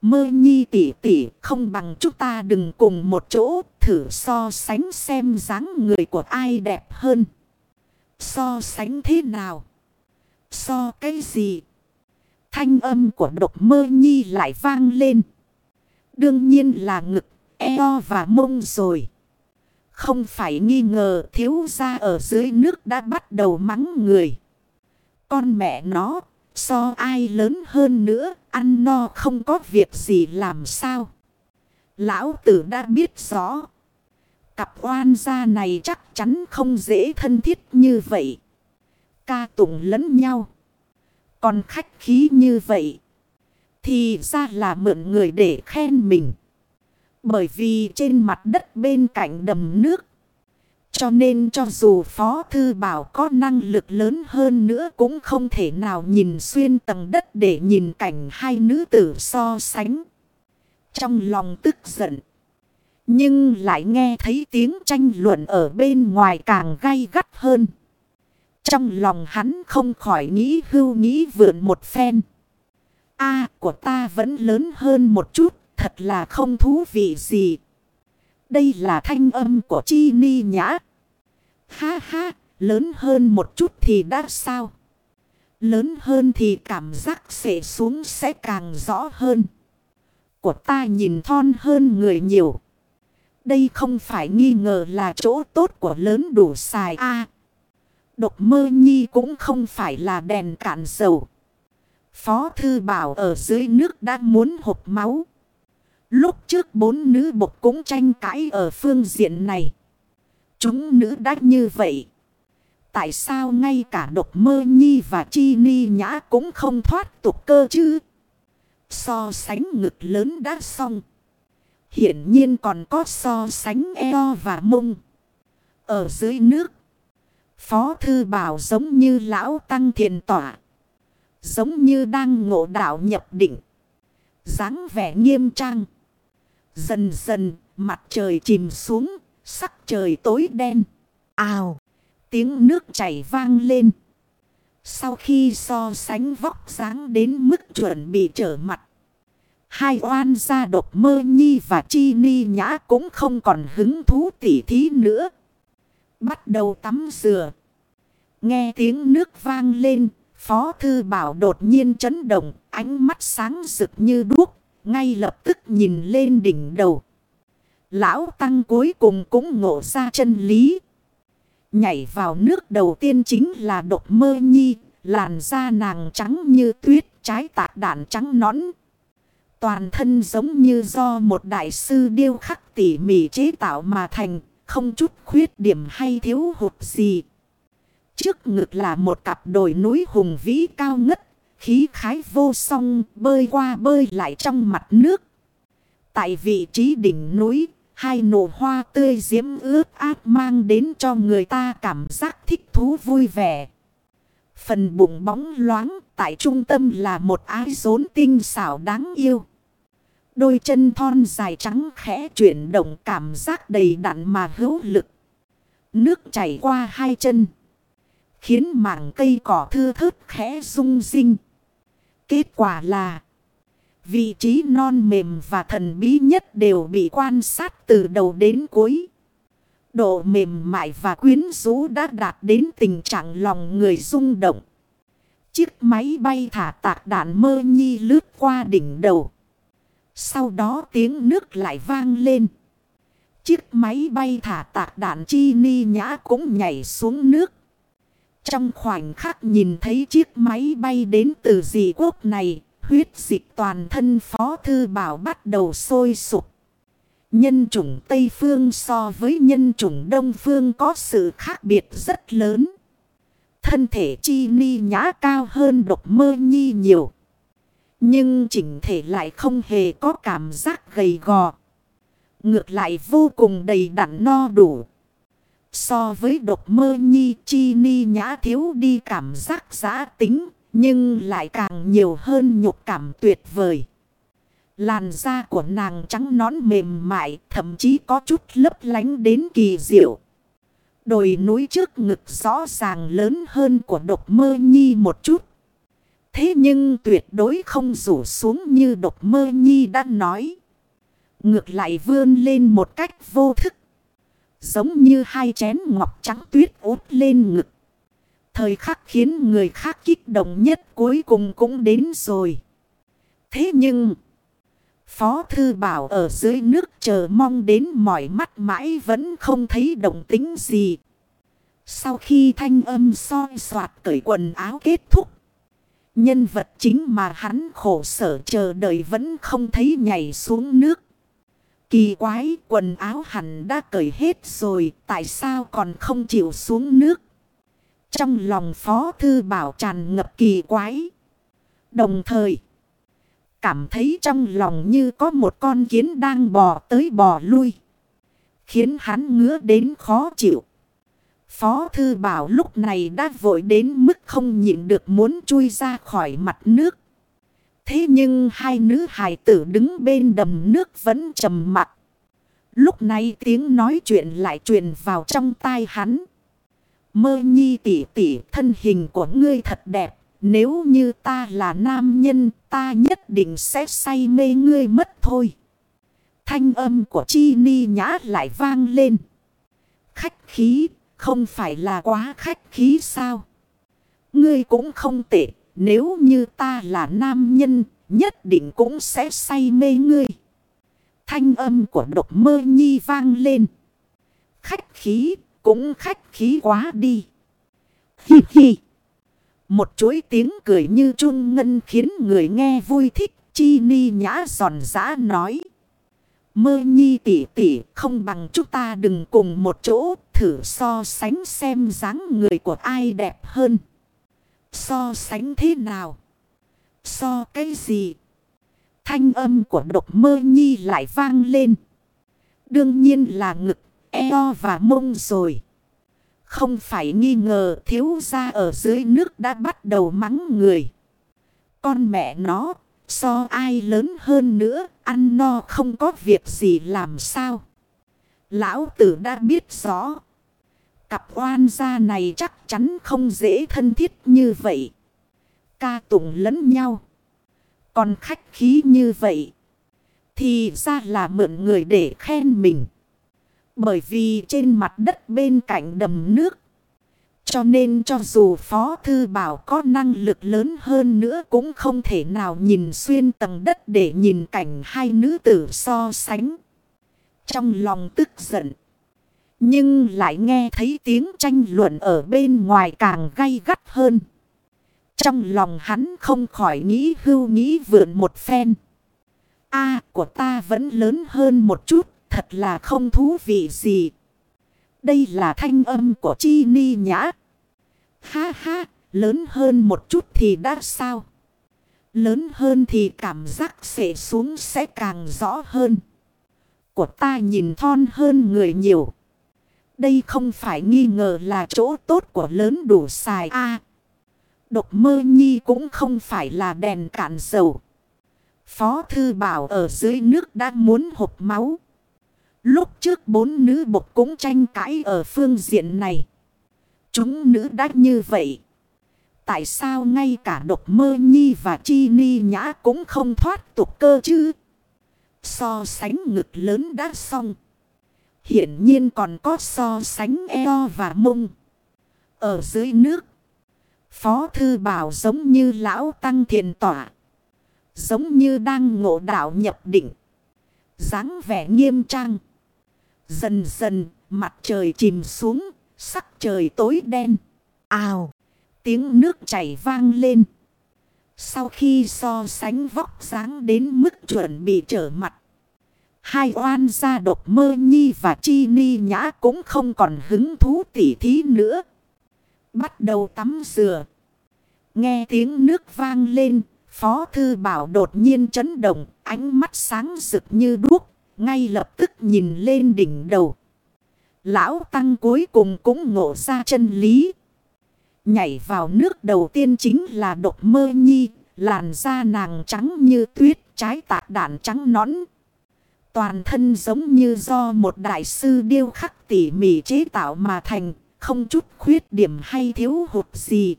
Speaker 1: Mơ nhi tỷ tỷ không bằng chúng ta đừng cùng một chỗ thử so sánh xem dáng người của ai đẹp hơn. So sánh thế nào? So cái gì? Thanh âm của độc mơ nhi lại vang lên. Đương nhiên là ngực, eo và mông rồi. Không phải nghi ngờ thiếu gia ở dưới nước đã bắt đầu mắng người. Con mẹ nó, so ai lớn hơn nữa, ăn no không có việc gì làm sao. Lão tử đã biết rõ. Cặp oan gia này chắc chắn không dễ thân thiết như vậy. Ca tụng lẫn nhau. Còn khách khí như vậy. Thì ra là mượn người để khen mình. Bởi vì trên mặt đất bên cạnh đầm nước. Cho nên cho dù Phó Thư Bảo có năng lực lớn hơn nữa cũng không thể nào nhìn xuyên tầng đất để nhìn cảnh hai nữ tử so sánh. Trong lòng tức giận. Nhưng lại nghe thấy tiếng tranh luận ở bên ngoài càng gay gắt hơn. Trong lòng hắn không khỏi nghĩ hưu nghĩ vượn một phen. A của ta vẫn lớn hơn một chút, thật là không thú vị gì. Đây là thanh âm của Chi Ni Nhã. Ha ha, lớn hơn một chút thì đã sao? Lớn hơn thì cảm giác sẽ xuống sẽ càng rõ hơn. Của ta nhìn thon hơn người nhiều. Đây không phải nghi ngờ là chỗ tốt của lớn đủ xài a Độc mơ nhi cũng không phải là đèn cạn dầu. Phó thư bảo ở dưới nước đã muốn hộp máu. Lúc trước bốn nữ bột cũng tranh cãi ở phương diện này. Chúng nữ đã như vậy. Tại sao ngay cả độc mơ nhi và chi ni nhã cũng không thoát tục cơ chứ? So sánh ngực lớn đã xong. Hiển nhiên còn có so sánh eo và mông. Ở dưới nước. Phó thư bảo giống như lão tăng thiền tỏa. Giống như đang ngộ đạo nhập định. dáng vẻ nghiêm trang. Dần dần, mặt trời chìm xuống. Sắc trời tối đen. Ào. Tiếng nước chảy vang lên. Sau khi so sánh vóc dáng đến mức chuẩn bị trở mặt. Hai oan gia độc mơ nhi và chi ni nhã cũng không còn hứng thú tỉ thí nữa. Bắt đầu tắm rửa. Nghe tiếng nước vang lên. Phó thư bảo đột nhiên chấn động. Ánh mắt sáng rực như đuốc. Ngay lập tức nhìn lên đỉnh đầu. Lão Tăng cuối cùng cũng ngộ ra chân lý. Nhảy vào nước đầu tiên chính là độc mơ nhi. Làn da nàng trắng như tuyết, trái tạc đạn trắng nõn. Toàn thân giống như do một đại sư điêu khắc tỉ mỉ chế tạo mà thành, không chút khuyết điểm hay thiếu hụt gì. Trước ngực là một cặp đồi núi hùng vĩ cao ngất, khí khái vô song, bơi qua bơi lại trong mặt nước. Tại vị trí đỉnh núi, hai nụ hoa tươi diễm ướt áp mang đến cho người ta cảm giác thích thú vui vẻ. Phần bụng bóng loáng, tại trung tâm là một ái rốn tinh xảo đáng yêu. Đôi chân thon dài trắng khẽ chuyển động cảm giác đầy đặn mà hữu lực. Nước chảy qua hai chân. Khiến mảng cây cỏ thưa thớt khẽ rung rinh. Kết quả là, vị trí non mềm và thần bí nhất đều bị quan sát từ đầu đến cuối. Độ mềm mại và quyến rũ đã đạt đến tình trạng lòng người rung động. Chiếc máy bay thả tạc đạn mơ nhi lướt qua đỉnh đầu. Sau đó tiếng nước lại vang lên. Chiếc máy bay thả tạc đạn chi ni nhã cũng nhảy xuống nước. Trong khoảnh khắc nhìn thấy chiếc máy bay đến từ dị quốc này, huyết dịch toàn thân phó thư bảo bắt đầu sôi sụp. Nhân chủng Tây Phương so với nhân chủng Đông Phương có sự khác biệt rất lớn. Thân thể chi ni nhã cao hơn độc mơ nhi nhiều. Nhưng chỉnh thể lại không hề có cảm giác gầy gò. Ngược lại vô cùng đầy đặn no đủ. So với độc mơ nhi chi ni nhã thiếu đi cảm giác giã tính. Nhưng lại càng nhiều hơn nhục cảm tuyệt vời. Làn da của nàng trắng nón mềm mại, thậm chí có chút lấp lánh đến kỳ diệu. Đồi núi trước ngực rõ ràng lớn hơn của độc mơ nhi một chút. Thế nhưng tuyệt đối không rủ xuống như độc mơ nhi đã nói. Ngược lại vươn lên một cách vô thức. Giống như hai chén ngọc trắng tuyết út lên ngực. Thời khắc khiến người khác kích động nhất cuối cùng cũng đến rồi. Thế nhưng... Phó Thư Bảo ở dưới nước chờ mong đến mỏi mắt mãi vẫn không thấy động tính gì. Sau khi thanh âm soi soạt cởi quần áo kết thúc. Nhân vật chính mà hắn khổ sở chờ đợi vẫn không thấy nhảy xuống nước. Kỳ quái quần áo hẳn đã cởi hết rồi tại sao còn không chịu xuống nước. Trong lòng Phó Thư Bảo tràn ngập kỳ quái. Đồng thời, cảm thấy trong lòng như có một con kiến đang bò tới bò lui. Khiến hắn ngứa đến khó chịu. Phó Thư Bảo lúc này đã vội đến mức không nhịn được muốn chui ra khỏi mặt nước. Thế nhưng hai nữ hài tử đứng bên đầm nước vẫn trầm mặt. Lúc này tiếng nói chuyện lại truyền vào trong tai hắn. Mơ nhi tỷ tỷ thân hình của ngươi thật đẹp. Nếu như ta là nam nhân, ta nhất định sẽ say mê ngươi mất thôi. Thanh âm của chi ni nhã lại vang lên. Khách khí, không phải là quá khách khí sao? Ngươi cũng không tệ. Nếu như ta là nam nhân, nhất định cũng sẽ say mê ngươi. Thanh âm của độc mơ nhi vang lên. Khách khí, cũng khách khí quá đi. Hi hi. Một chuỗi tiếng cười như trung ngân khiến người nghe vui thích. Chi ni nhã giòn giã nói. Mơ nhi tỷ tỷ không bằng chúng ta đừng cùng một chỗ thử so sánh xem dáng người của ai đẹp hơn. So sánh thế nào? So cái gì? Thanh âm của độc mơ nhi lại vang lên. Đương nhiên là ngực, eo và mông rồi. Không phải nghi ngờ thiếu gia ở dưới nước đã bắt đầu mắng người. Con mẹ nó So ai lớn hơn nữa, ăn no không có việc gì làm sao. Lão tử đã biết rõ. Cặp oan gia này chắc chắn không dễ thân thiết như vậy. Ca tụng lẫn nhau. Còn khách khí như vậy, Thì ra là mượn người để khen mình. Bởi vì trên mặt đất bên cạnh đầm nước. Cho nên cho dù Phó Thư Bảo có năng lực lớn hơn nữa cũng không thể nào nhìn xuyên tầng đất để nhìn cảnh hai nữ tử so sánh. Trong lòng tức giận. Nhưng lại nghe thấy tiếng tranh luận ở bên ngoài càng gay gắt hơn. Trong lòng hắn không khỏi nghĩ hưu nghĩ vượn một phen. A của ta vẫn lớn hơn một chút, thật là không thú vị gì. Đây là thanh âm của Chi Ni Nhã. Ha ha, lớn hơn một chút thì đã sao? Lớn hơn thì cảm giác sẽ xuống sẽ càng rõ hơn. Của ta nhìn thon hơn người nhiều. Đây không phải nghi ngờ là chỗ tốt của lớn đủ xài a Độc mơ nhi cũng không phải là đèn cạn dầu. Phó thư bảo ở dưới nước đã muốn hộp máu. Lúc trước bốn nữ bộc cũng tranh cãi ở phương diện này. Chúng nữ đã như vậy. Tại sao ngay cả độc mơ nhi và chi ni nhã cũng không thoát tục cơ chứ? So sánh ngực lớn đã xong. Hiển nhiên còn có so sánh eo và mông. Ở dưới nước. Phó thư bảo giống như lão tăng thiền tỏa. Giống như đang ngộ đạo nhập định. dáng vẻ nghiêm trang. Dần dần, mặt trời chìm xuống. Sắc trời tối đen. Ào. Tiếng nước chảy vang lên. Sau khi so sánh vóc dáng đến mức chuẩn bị trở mặt. Hai oan gia độc mơ nhi và chi ni nhã cũng không còn hứng thú tỉ thí nữa. Bắt đầu tắm rửa. Nghe tiếng nước vang lên. Phó thư bảo đột nhiên chấn động. Ánh mắt sáng rực như đuốc. Ngay lập tức nhìn lên đỉnh đầu. Lão Tăng cuối cùng cũng ngộ ra chân lý. Nhảy vào nước đầu tiên chính là độc mơ nhi. Làn da nàng trắng như tuyết, trái tạc đạn trắng nõn. Toàn thân giống như do một đại sư điêu khắc tỉ mỉ chế tạo mà thành. Không chút khuyết điểm hay thiếu hụt gì.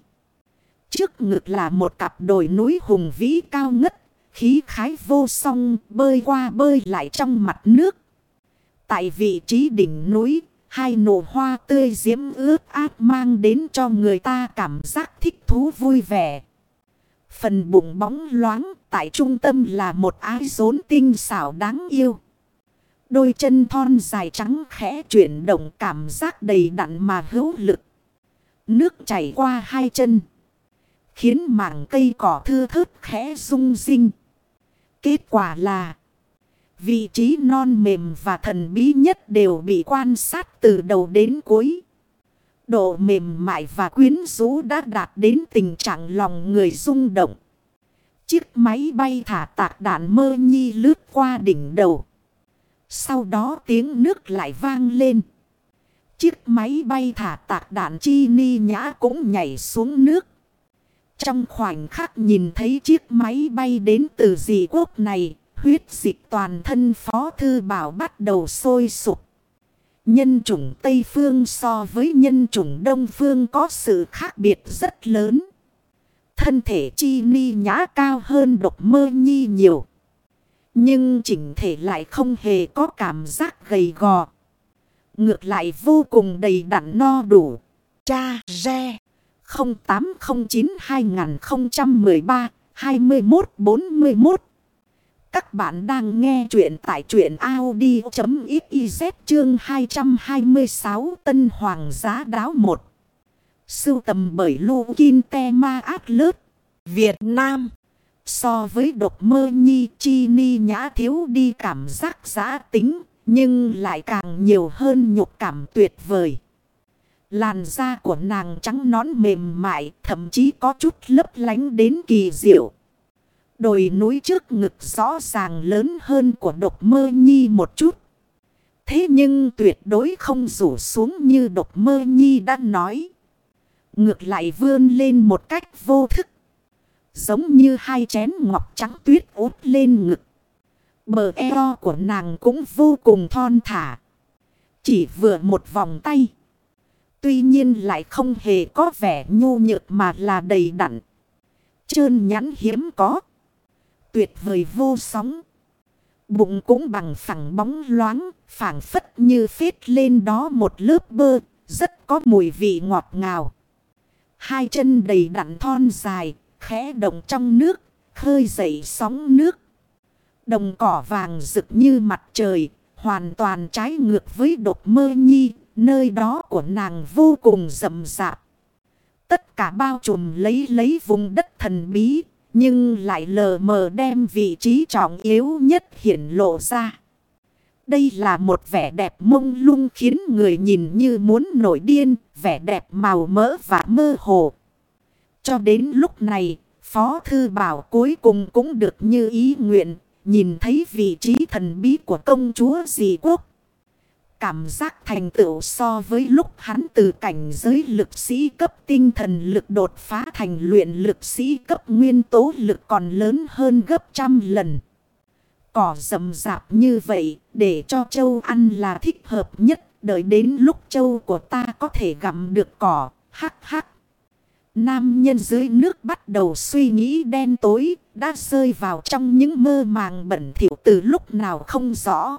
Speaker 1: Trước ngực là một cặp đồi núi hùng vĩ cao ngất. Khí khái vô song, bơi qua bơi lại trong mặt nước. Tại vị trí đỉnh núi, Hai nụ hoa tươi diễm ướt át mang đến cho người ta cảm giác thích thú vui vẻ. Phần bụng bóng loáng tại trung tâm là một ái rốn tinh xảo đáng yêu. Đôi chân thon dài trắng khẽ chuyển động cảm giác đầy đặn mà hữu lực. Nước chảy qua hai chân. Khiến mảng cây cỏ thưa thớt khẽ rung rinh. Kết quả là, Vị trí non mềm và thần bí nhất đều bị quan sát từ đầu đến cuối. Độ mềm mại và quyến rũ đã đạt đến tình trạng lòng người rung động. Chiếc máy bay thả tạc đạn mơ nhi lướt qua đỉnh đầu. Sau đó tiếng nước lại vang lên. Chiếc máy bay thả tạc đạn chi ni nhã cũng nhảy xuống nước. Trong khoảnh khắc nhìn thấy chiếc máy bay đến từ dị quốc này, Huyết dịch toàn thân Phó Thư Bảo bắt đầu sôi sục. Nhân chủng Tây Phương so với nhân chủng Đông Phương có sự khác biệt rất lớn. Thân thể chi ni nhã cao hơn độc mơ nhi nhiều. Nhưng chỉnh thể lại không hề có cảm giác gầy gò. Ngược lại vô cùng đầy đặn no đủ. Cha Re 0809 2013 2141 các bạn đang nghe chuyện tại chuyện Audi.xyz chương 226 Tân Hoàng giá đáo 1. Sưu tầm bởi Lô Kinh Te Ma Át Việt Nam. So với độc mơ nhi chi ni nhã thiếu đi cảm giác giá tính, nhưng lại càng nhiều hơn nhục cảm tuyệt vời. Làn da của nàng trắng nón mềm mại, thậm chí có chút lấp lánh đến kỳ diệu. Đồi núi trước ngực rõ ràng lớn hơn của độc mơ nhi một chút. Thế nhưng tuyệt đối không rủ xuống như độc mơ nhi đã nói. Ngược lại vươn lên một cách vô thức. Giống như hai chén ngọc trắng tuyết út lên ngực. Bờ eo của nàng cũng vô cùng thon thả. Chỉ vừa một vòng tay. Tuy nhiên lại không hề có vẻ nhu nhược mà là đầy đặn. Trơn nhắn hiếm có tuyệt vời vô sóng. Bụng cũng bằng phẳng bóng loáng, phảng phất như phết lên đó một lớp bơ, rất có mùi vị ngọt ngào. Hai chân đầy đặn thon dài, khẽ động trong nước, khơi dậy sóng nước. Đồng cỏ vàng rực như mặt trời, hoàn toàn trái ngược với độc mơ nhi, nơi đó của nàng vô cùng rậm rạp. Tất cả bao trùm lấy lấy vùng đất thần bí, nhưng lại lờ mờ đem vị trí trọng yếu nhất hiển lộ ra. Đây là một vẻ đẹp mông lung khiến người nhìn như muốn nổi điên, vẻ đẹp màu mỡ và mơ hồ. Cho đến lúc này, Phó Thư Bảo cuối cùng cũng được như ý nguyện, nhìn thấy vị trí thần bí của công chúa dì quốc. Cảm giác thành tựu so với lúc hắn từ cảnh giới lực sĩ cấp tinh thần lực đột phá thành luyện lực sĩ cấp nguyên tố lực còn lớn hơn gấp trăm lần. Cỏ rậm rạp như vậy để cho châu ăn là thích hợp nhất. Đợi đến lúc châu của ta có thể gặm được cỏ. Hắc hắc. Nam nhân dưới nước bắt đầu suy nghĩ đen tối. Đã rơi vào trong những mơ màng bẩn thỉu từ lúc nào không rõ.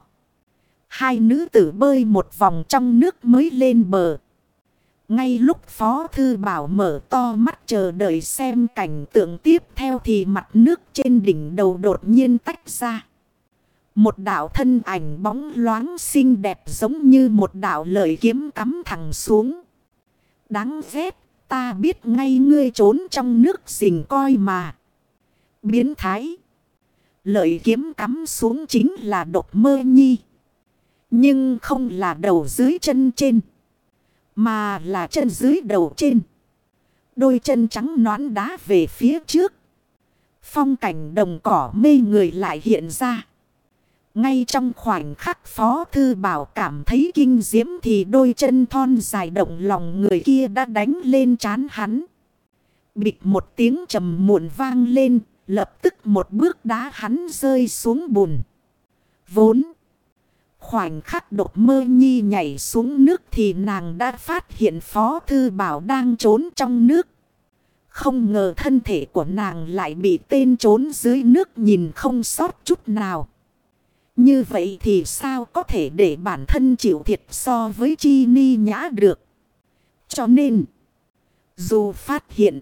Speaker 1: Hai nữ tử bơi một vòng trong nước mới lên bờ. Ngay lúc Phó Thư Bảo mở to mắt chờ đợi xem cảnh tượng tiếp theo thì mặt nước trên đỉnh đầu đột nhiên tách ra. Một đạo thân ảnh bóng loáng xinh đẹp giống như một đạo lợi kiếm cắm thẳng xuống. Đáng ghét, ta biết ngay ngươi trốn trong nước xình coi mà. Biến thái. Lợi kiếm cắm xuống chính là độc mơ nhi. Nhưng không là đầu dưới chân trên. Mà là chân dưới đầu trên. Đôi chân trắng nón đá về phía trước. Phong cảnh đồng cỏ mê người lại hiện ra. Ngay trong khoảnh khắc Phó Thư Bảo cảm thấy kinh diễm thì đôi chân thon dài động lòng người kia đã đánh lên chán hắn. Bịch một tiếng trầm muộn vang lên, lập tức một bước đá hắn rơi xuống bùn. Vốn, khoảnh khắc đột mơ nhi nhảy xuống nước thì nàng đã phát hiện Phó Thư Bảo đang trốn trong nước. Không ngờ thân thể của nàng lại bị tên trốn dưới nước nhìn không sót chút nào. Như vậy thì sao có thể để bản thân chịu thiệt so với chi ni nhã được. Cho nên, dù phát hiện,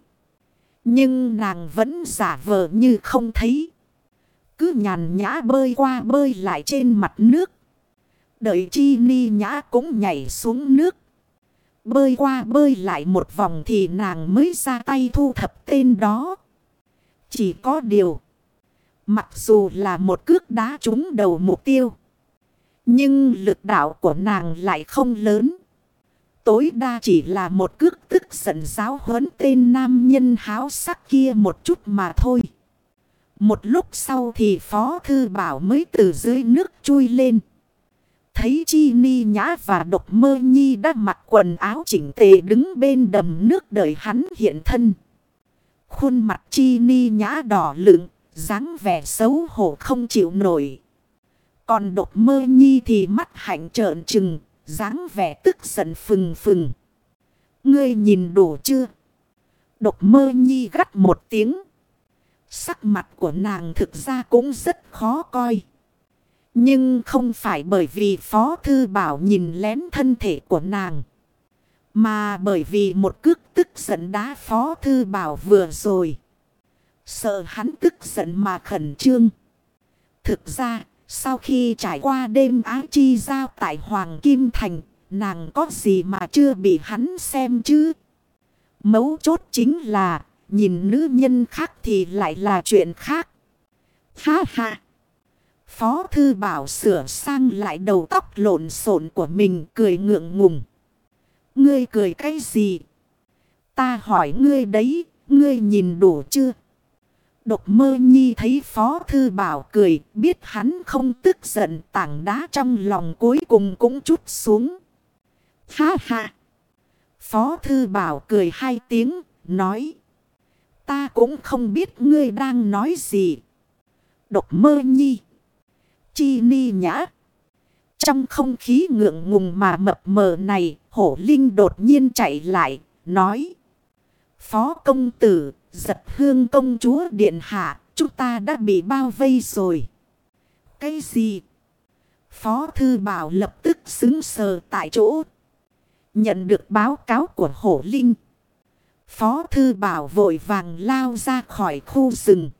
Speaker 1: nhưng nàng vẫn giả vờ như không thấy. Cứ nhàn nhã bơi qua bơi lại trên mặt nước. Đợi chi ni nhã cũng nhảy xuống nước. Bơi qua bơi lại một vòng thì nàng mới ra tay thu thập tên đó. Chỉ có điều. Mặc dù là một cước đá trúng đầu mục tiêu. Nhưng lực đạo của nàng lại không lớn. Tối đa chỉ là một cước tức giận giáo huấn tên nam nhân háo sắc kia một chút mà thôi. Một lúc sau thì Phó Thư Bảo mới từ dưới nước chui lên. Thấy Chi Ni Nhã và Độc Mơ Nhi đã mặc quần áo chỉnh tề đứng bên đầm nước đợi hắn hiện thân. Khuôn mặt Chi Ni Nhã đỏ lựng dáng vẻ xấu hổ không chịu nổi. Còn độc mơ nhi thì mắt hạnh trợn trừng, dáng vẻ tức giận phừng phừng. Ngươi nhìn đủ chưa? Độc mơ nhi gắt một tiếng. Sắc mặt của nàng thực ra cũng rất khó coi. Nhưng không phải bởi vì Phó Thư Bảo nhìn lén thân thể của nàng. Mà bởi vì một cước tức giận đá Phó Thư Bảo vừa rồi. Sợ hắn tức giận mà khẩn trương. Thực ra, sau khi trải qua đêm ái chi giao tại Hoàng Kim Thành, nàng có gì mà chưa bị hắn xem chứ? Mấu chốt chính là, nhìn nữ nhân khác thì lại là chuyện khác. Ha ha! Phó Thư Bảo sửa sang lại đầu tóc lộn xộn của mình cười ngượng ngùng. Ngươi cười cái gì? Ta hỏi ngươi đấy, ngươi nhìn đủ chưa? Độc mơ nhi thấy Phó Thư Bảo cười, biết hắn không tức giận tảng đá trong lòng cuối cùng cũng chút xuống. Ha ha! Phó Thư Bảo cười hai tiếng, nói. Ta cũng không biết ngươi đang nói gì. Độc mơ nhi. Chi ni nhã. Trong không khí ngượng ngùng mà mập mờ này, hổ linh đột nhiên chạy lại, nói. Phó công tử, Giật hương công chúa điện hạ, chúng ta đã bị bao vây rồi. Cái gì? Phó Thư Bảo lập tức xứng sờ tại chỗ. Nhận được báo cáo của Hổ Linh. Phó Thư Bảo vội vàng lao ra khỏi khu rừng.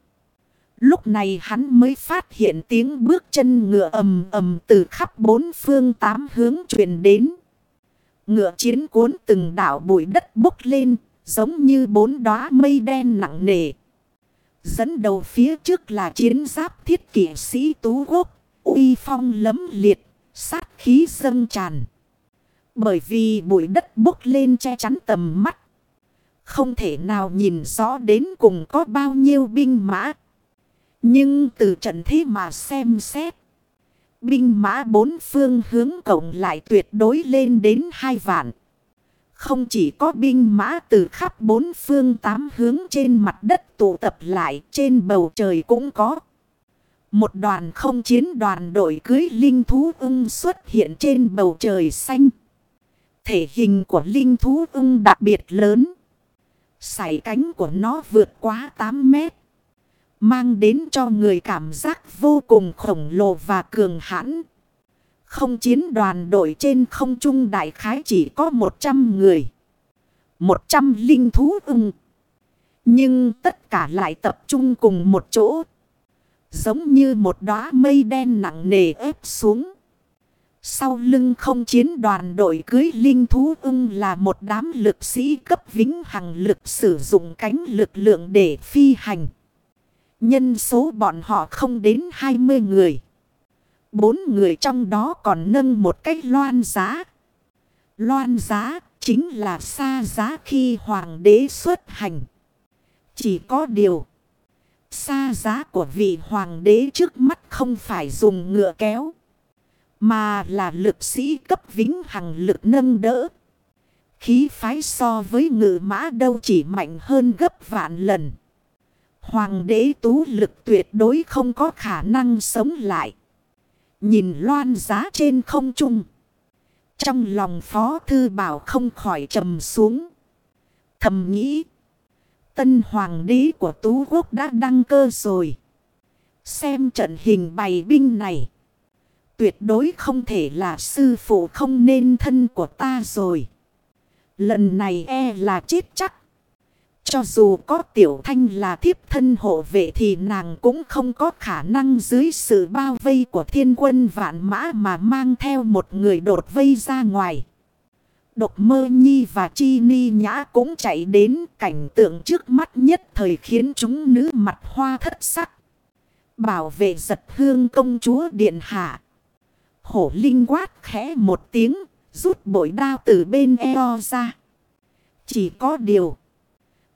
Speaker 1: Lúc này hắn mới phát hiện tiếng bước chân ngựa ầm ầm từ khắp bốn phương tám hướng truyền đến. Ngựa chiến cuốn từng đảo bụi đất bốc lên, giống như bốn đóa mây đen nặng nề. Dẫn đầu phía trước là chiến giáp thiết kỷ sĩ Tú Quốc, uy phong lấm liệt, sát khí dâng tràn. Bởi vì bụi đất bốc lên che chắn tầm mắt. Không thể nào nhìn rõ đến cùng có bao nhiêu binh mã. Nhưng từ trận thế mà xem xét. Binh mã bốn phương hướng cộng lại tuyệt đối lên đến hai vạn. Không chỉ có binh mã từ khắp bốn phương tám hướng trên mặt đất tụ tập lại trên bầu trời cũng có. Một đoàn không chiến đoàn đội cưới linh thú ưng xuất hiện trên bầu trời xanh. Thể hình của linh thú ưng đặc biệt lớn. Sải cánh của nó vượt quá 8 mét. Mang đến cho người cảm giác vô cùng khổng lồ và cường hãn. Không chiến đoàn đội trên không trung đại khái chỉ có 100 người. 100 linh thú ưng. Nhưng tất cả lại tập trung cùng một chỗ. Giống như một đóa mây đen nặng nề ép xuống. Sau lưng không chiến đoàn đội cưới linh thú ưng là một đám lực sĩ cấp vĩnh hằng lực sử dụng cánh lực lượng để phi hành. Nhân số bọn họ không đến 20 người. Bốn người trong đó còn nâng một cái loan giá. Loan giá chính là xa giá khi hoàng đế xuất hành. Chỉ có điều. Xa giá của vị hoàng đế trước mắt không phải dùng ngựa kéo. Mà là lực sĩ cấp vĩnh hằng lực nâng đỡ. Khí phái so với ngự mã đâu chỉ mạnh hơn gấp vạn lần. Hoàng đế tú lực tuyệt đối không có khả năng sống lại. Nhìn loan giá trên không trung. Trong lòng phó thư bảo không khỏi trầm xuống. Thầm nghĩ. Tân hoàng đế của tú quốc đã đăng cơ rồi. Xem trận hình bày binh này. Tuyệt đối không thể là sư phụ không nên thân của ta rồi. Lần này e là chết chắc. Cho dù có tiểu thanh là thiếp thân hộ vệ thì nàng cũng không có khả năng dưới sự bao vây của thiên quân vạn mã mà mang theo một người đột vây ra ngoài. Độc mơ nhi và chi ni nhã cũng chạy đến cảnh tượng trước mắt nhất thời khiến chúng nữ mặt hoa thất sắc. Bảo vệ giật hương công chúa điện hạ. Hổ linh quát khẽ một tiếng, rút bội đao từ bên eo ra. Chỉ có điều.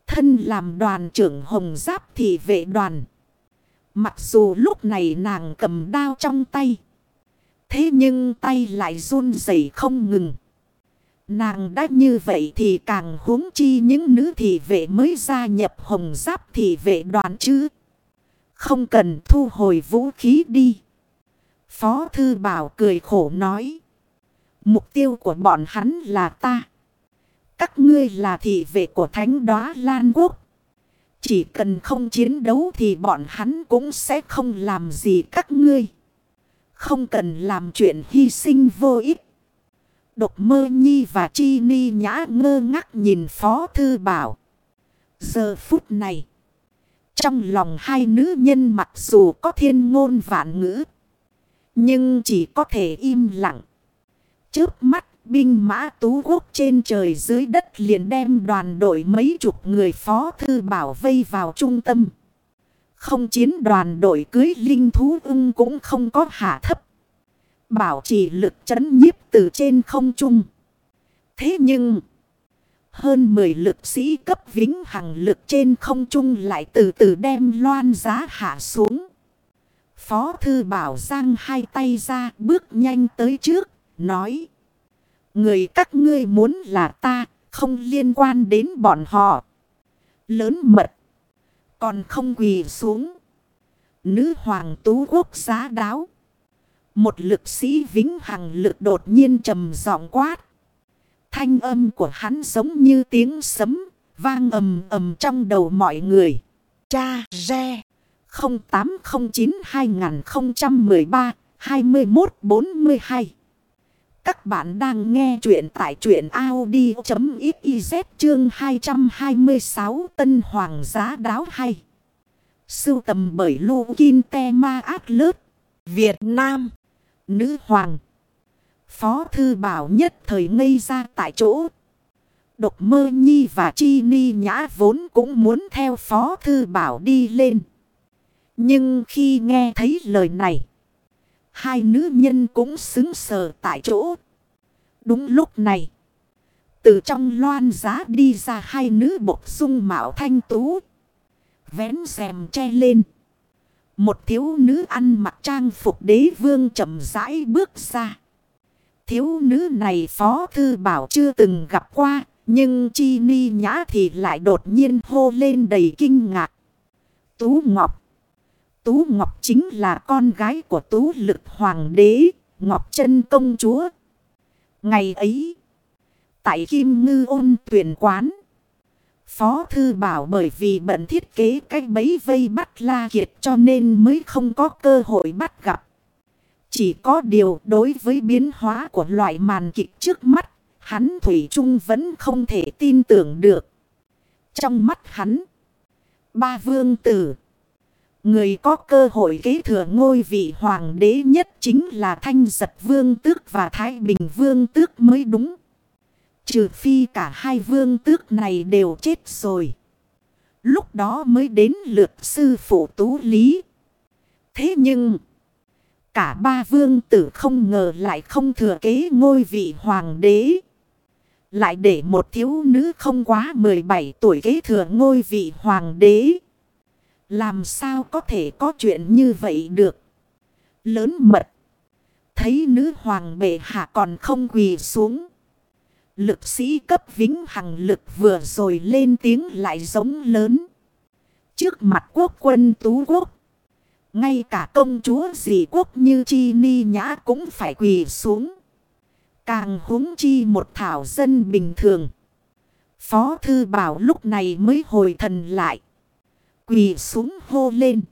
Speaker 1: Thân làm đoàn trưởng hồng giáp thị vệ đoàn. Mặc dù lúc này nàng cầm đao trong tay. Thế nhưng tay lại run rẩy không ngừng. Nàng đã như vậy thì càng huống chi những nữ thị vệ mới gia nhập hồng giáp thị vệ đoàn chứ. Không cần thu hồi vũ khí đi. Phó Thư Bảo cười khổ nói. Mục tiêu của bọn hắn là ta. Các ngươi là thị vệ của thánh đoá Lan Quốc. Chỉ cần không chiến đấu thì bọn hắn cũng sẽ không làm gì các ngươi. Không cần làm chuyện hy sinh vô ích. Độc mơ nhi và chi ni nhã ngơ ngác nhìn Phó Thư Bảo. Giờ phút này. Trong lòng hai nữ nhân mặc dù có thiên ngôn vạn ngữ. Nhưng chỉ có thể im lặng. Trước mắt binh mã tú quốc trên trời dưới đất liền đem đoàn đội mấy chục người phó thư bảo vây vào trung tâm. Không chiến đoàn đội cưới linh thú ưng cũng không có hạ thấp. Bảo trì lực chấn nhiếp từ trên không trung. Thế nhưng... Hơn 10 lực sĩ cấp vĩnh hằng lực trên không trung lại từ từ đem loan giá hạ xuống. Phó thư bảo giang hai tay ra bước nhanh tới trước, nói. Người các ngươi muốn là ta, không liên quan đến bọn họ. Lớn mật. Còn không quỳ xuống. Nữ hoàng tú quốc giá đáo. Một lực sĩ vĩnh hằng lực đột nhiên trầm giọng quát. Thanh âm của hắn giống như tiếng sấm, vang ầm ầm trong đầu mọi người. Cha, re. 0809-2013-2142 các bạn đang nghe chuyện tại truyện Audi.xyz chương 226 Tân Hoàng giá đáo hay. Sưu tầm bởi Lô Kinh Te Ma Át Lớt, Việt Nam. Nữ Hoàng. Phó Thư Bảo nhất thời ngây ra tại chỗ. Độc mơ nhi và chi ni nhã vốn cũng muốn theo Phó Thư Bảo đi lên. Nhưng khi nghe thấy lời này Hai nữ nhân cũng xứng sờ tại chỗ Đúng lúc này Từ trong loan giá đi ra hai nữ bộc dung mạo thanh tú Vén rèm che lên một thiếu nữ ăn mặc trang phục đế vương chậm rãi bước ra. Thiếu nữ này Phó Thư Bảo chưa từng gặp qua, nhưng Chi Ni Nhã thì lại đột nhiên hô lên đầy kinh ngạc. Tú Ngọc Tú Ngọc chính là con gái của Tú Lực Hoàng đế, Ngọc Trân Công Chúa. Ngày ấy, tại Kim Ngư ôn tuyển quán, Phó Thư Bảo bởi vì bận thiết kế cách bấy vây bắt La Kiệt cho nên mới không có cơ hội bắt gặp. Chỉ có điều đối với biến hóa của loại màn kịch trước mắt, hắn Thủy Trung vẫn không thể tin tưởng được. Trong mắt hắn, ba vương tử, người có cơ hội kế thừa ngôi vị hoàng đế nhất chính là Thanh Giật Vương Tước và Thái Bình Vương Tước mới đúng. Trừ phi cả hai vương tước này đều chết rồi. Lúc đó mới đến lượt sư phụ tú lý. Thế nhưng... Cả ba vương tử không ngờ lại không thừa kế ngôi vị hoàng đế. Lại để một thiếu nữ không quá 17 tuổi kế thừa ngôi vị hoàng đế. Làm sao có thể có chuyện như vậy được. Lớn mật. Thấy nữ hoàng bệ hạ còn không quỳ xuống. Lực sĩ cấp vĩnh hằng lực vừa rồi lên tiếng lại giống lớn. Trước mặt quốc quân tú quốc. Ngay cả công chúa dị quốc như chi ni nhã cũng phải quỳ xuống. Càng húng chi một thảo dân bình thường. Phó thư bảo lúc này mới hồi thần lại. Quỳ xuống hô lên.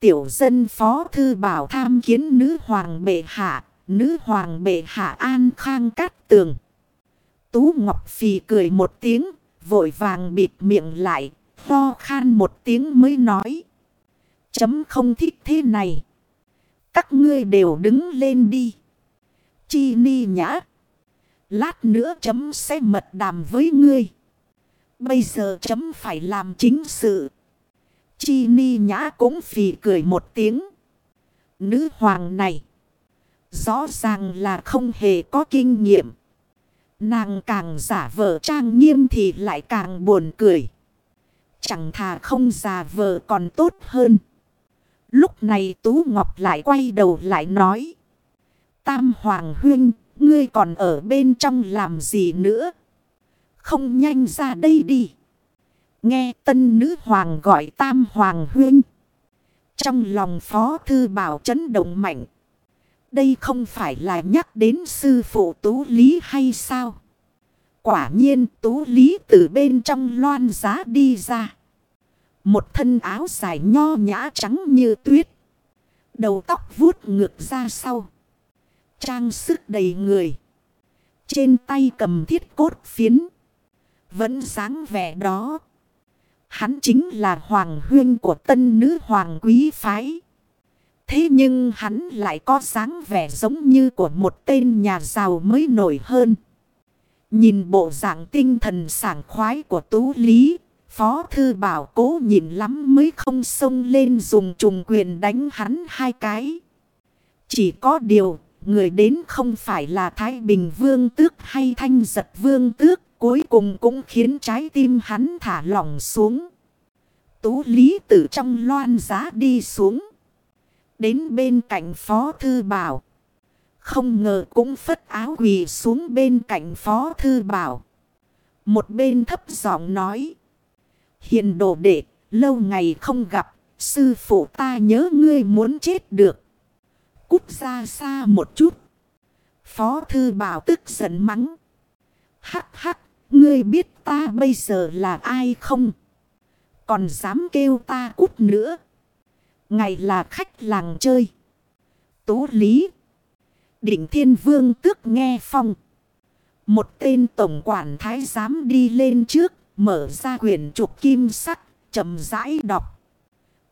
Speaker 1: Tiểu dân phó thư bảo tham kiến nữ hoàng bệ hạ. Nữ hoàng bệ hạ an khang cát tường. Tú Ngọc Phì cười một tiếng, vội vàng bịt miệng lại, ho khan một tiếng mới nói. Chấm không thích thế này. Các ngươi đều đứng lên đi. Chi ni nhã. Lát nữa chấm sẽ mật đàm với ngươi. Bây giờ chấm phải làm chính sự. Chi ni nhã cũng phì cười một tiếng. Nữ hoàng này. Rõ ràng là không hề có kinh nghiệm. Nàng càng giả vờ trang nghiêm thì lại càng buồn cười. Chẳng thà không giả vờ còn tốt hơn. Lúc này Tú Ngọc lại quay đầu lại nói. Tam Hoàng Huyên, ngươi còn ở bên trong làm gì nữa? Không nhanh ra đây đi. Nghe tân nữ hoàng gọi Tam Hoàng Huyên. Trong lòng Phó Thư Bảo chấn động mạnh. Đây không phải là nhắc đến sư phụ Tú Lý hay sao? Quả nhiên Tú Lý từ bên trong loan giá đi ra. Một thân áo dài nho nhã trắng như tuyết. Đầu tóc vuốt ngược ra sau. Trang sức đầy người. Trên tay cầm thiết cốt phiến. Vẫn sáng vẻ đó. Hắn chính là hoàng huyên của tân nữ hoàng quý phái. Thế nhưng hắn lại có dáng vẻ giống như của một tên nhà giàu mới nổi hơn. Nhìn bộ dạng tinh thần sảng khoái của Tú Lý, Phó Thư Bảo cố nhìn lắm mới không xông lên dùng trùng quyền đánh hắn hai cái. Chỉ có điều, người đến không phải là Thái Bình Vương Tước hay Thanh Giật Vương Tước, cuối cùng cũng khiến trái tim hắn thả lỏng xuống. Tú Lý từ trong loan giá đi xuống. Đến bên cạnh Phó Thư Bảo. Không ngờ cũng phất áo quỳ xuống bên cạnh Phó Thư Bảo. Một bên thấp giọng nói. Hiền đồ đệ, lâu ngày không gặp, sư phụ ta nhớ ngươi muốn chết được. Cút ra xa một chút. Phó Thư Bảo tức giận mắng. Hắc hắc, ngươi biết ta bây giờ là ai không? Còn dám kêu ta cút nữa. Ngày là khách làng chơi. Tú Lý. Định Thiên Vương tước nghe phong. Một tên tổng quản thái giám đi lên trước. Mở ra quyển trục kim sắc. chậm rãi đọc.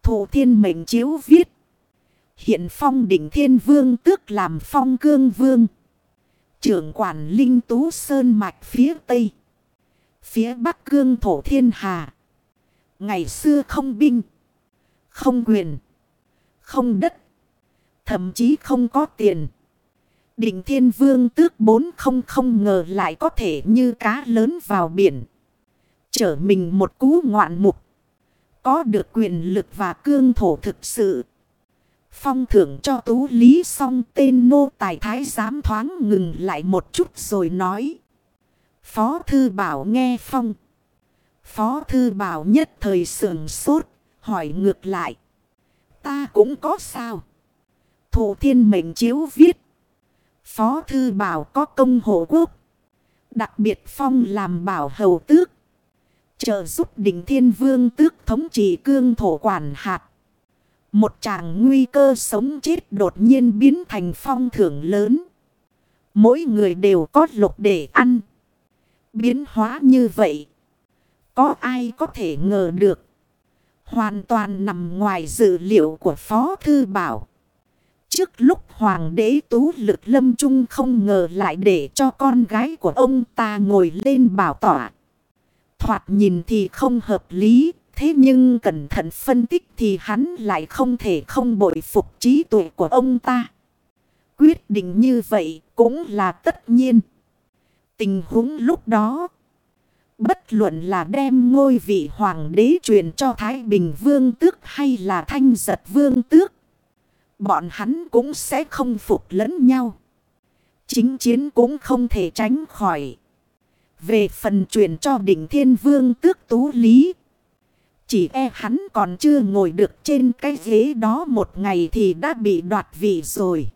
Speaker 1: Thủ thiên mệnh chiếu viết. Hiện phong đỉnh thiên vương tước làm phong cương vương. Trưởng quản linh tú sơn mạch phía tây. Phía bắc cương thổ thiên hà. Ngày xưa không binh. Không quyền. Không đất. Thậm chí không có tiền. Định thiên vương tước bốn không không ngờ lại có thể như cá lớn vào biển. Chở mình một cú ngoạn mục. Có được quyền lực và cương thổ thực sự. Phong thưởng cho tú lý xong, tên nô tài thái giám thoáng ngừng lại một chút rồi nói. Phó thư bảo nghe phong. Phó thư bảo nhất thời sườn sốt, hỏi ngược lại. Ta cũng có sao? Thủ thiên mệnh chiếu viết. Phó thư bảo có công hộ quốc. Đặc biệt phong làm bảo hầu tước. Trợ giúp đỉnh thiên vương tước thống trị cương thổ quản hạt. Một chàng nguy cơ sống chết đột nhiên biến thành phong thưởng lớn. Mỗi người đều có lục để ăn. Biến hóa như vậy. Có ai có thể ngờ được. Hoàn toàn nằm ngoài dự liệu của Phó Thư Bảo. Trước lúc Hoàng đế Tú Lực Lâm Trung không ngờ lại để cho con gái của ông ta ngồi lên bảo tỏa. Thoạt nhìn thì không hợp lý. Thế nhưng cẩn thận phân tích thì hắn lại không thể không bội phục trí tuệ của ông ta. Quyết định như vậy cũng là tất nhiên. Tình huống lúc đó. Bất luận là đem ngôi vị hoàng đế truyền cho Thái Bình Vương Tước hay là Thanh Giật Vương Tước. Bọn hắn cũng sẽ không phục lẫn nhau. Chính chiến cũng không thể tránh khỏi. Về phần truyền cho đỉnh thiên vương tước tú lý. Chỉ e hắn còn chưa ngồi được trên cái ghế đó một ngày thì đã bị đoạt vị rồi.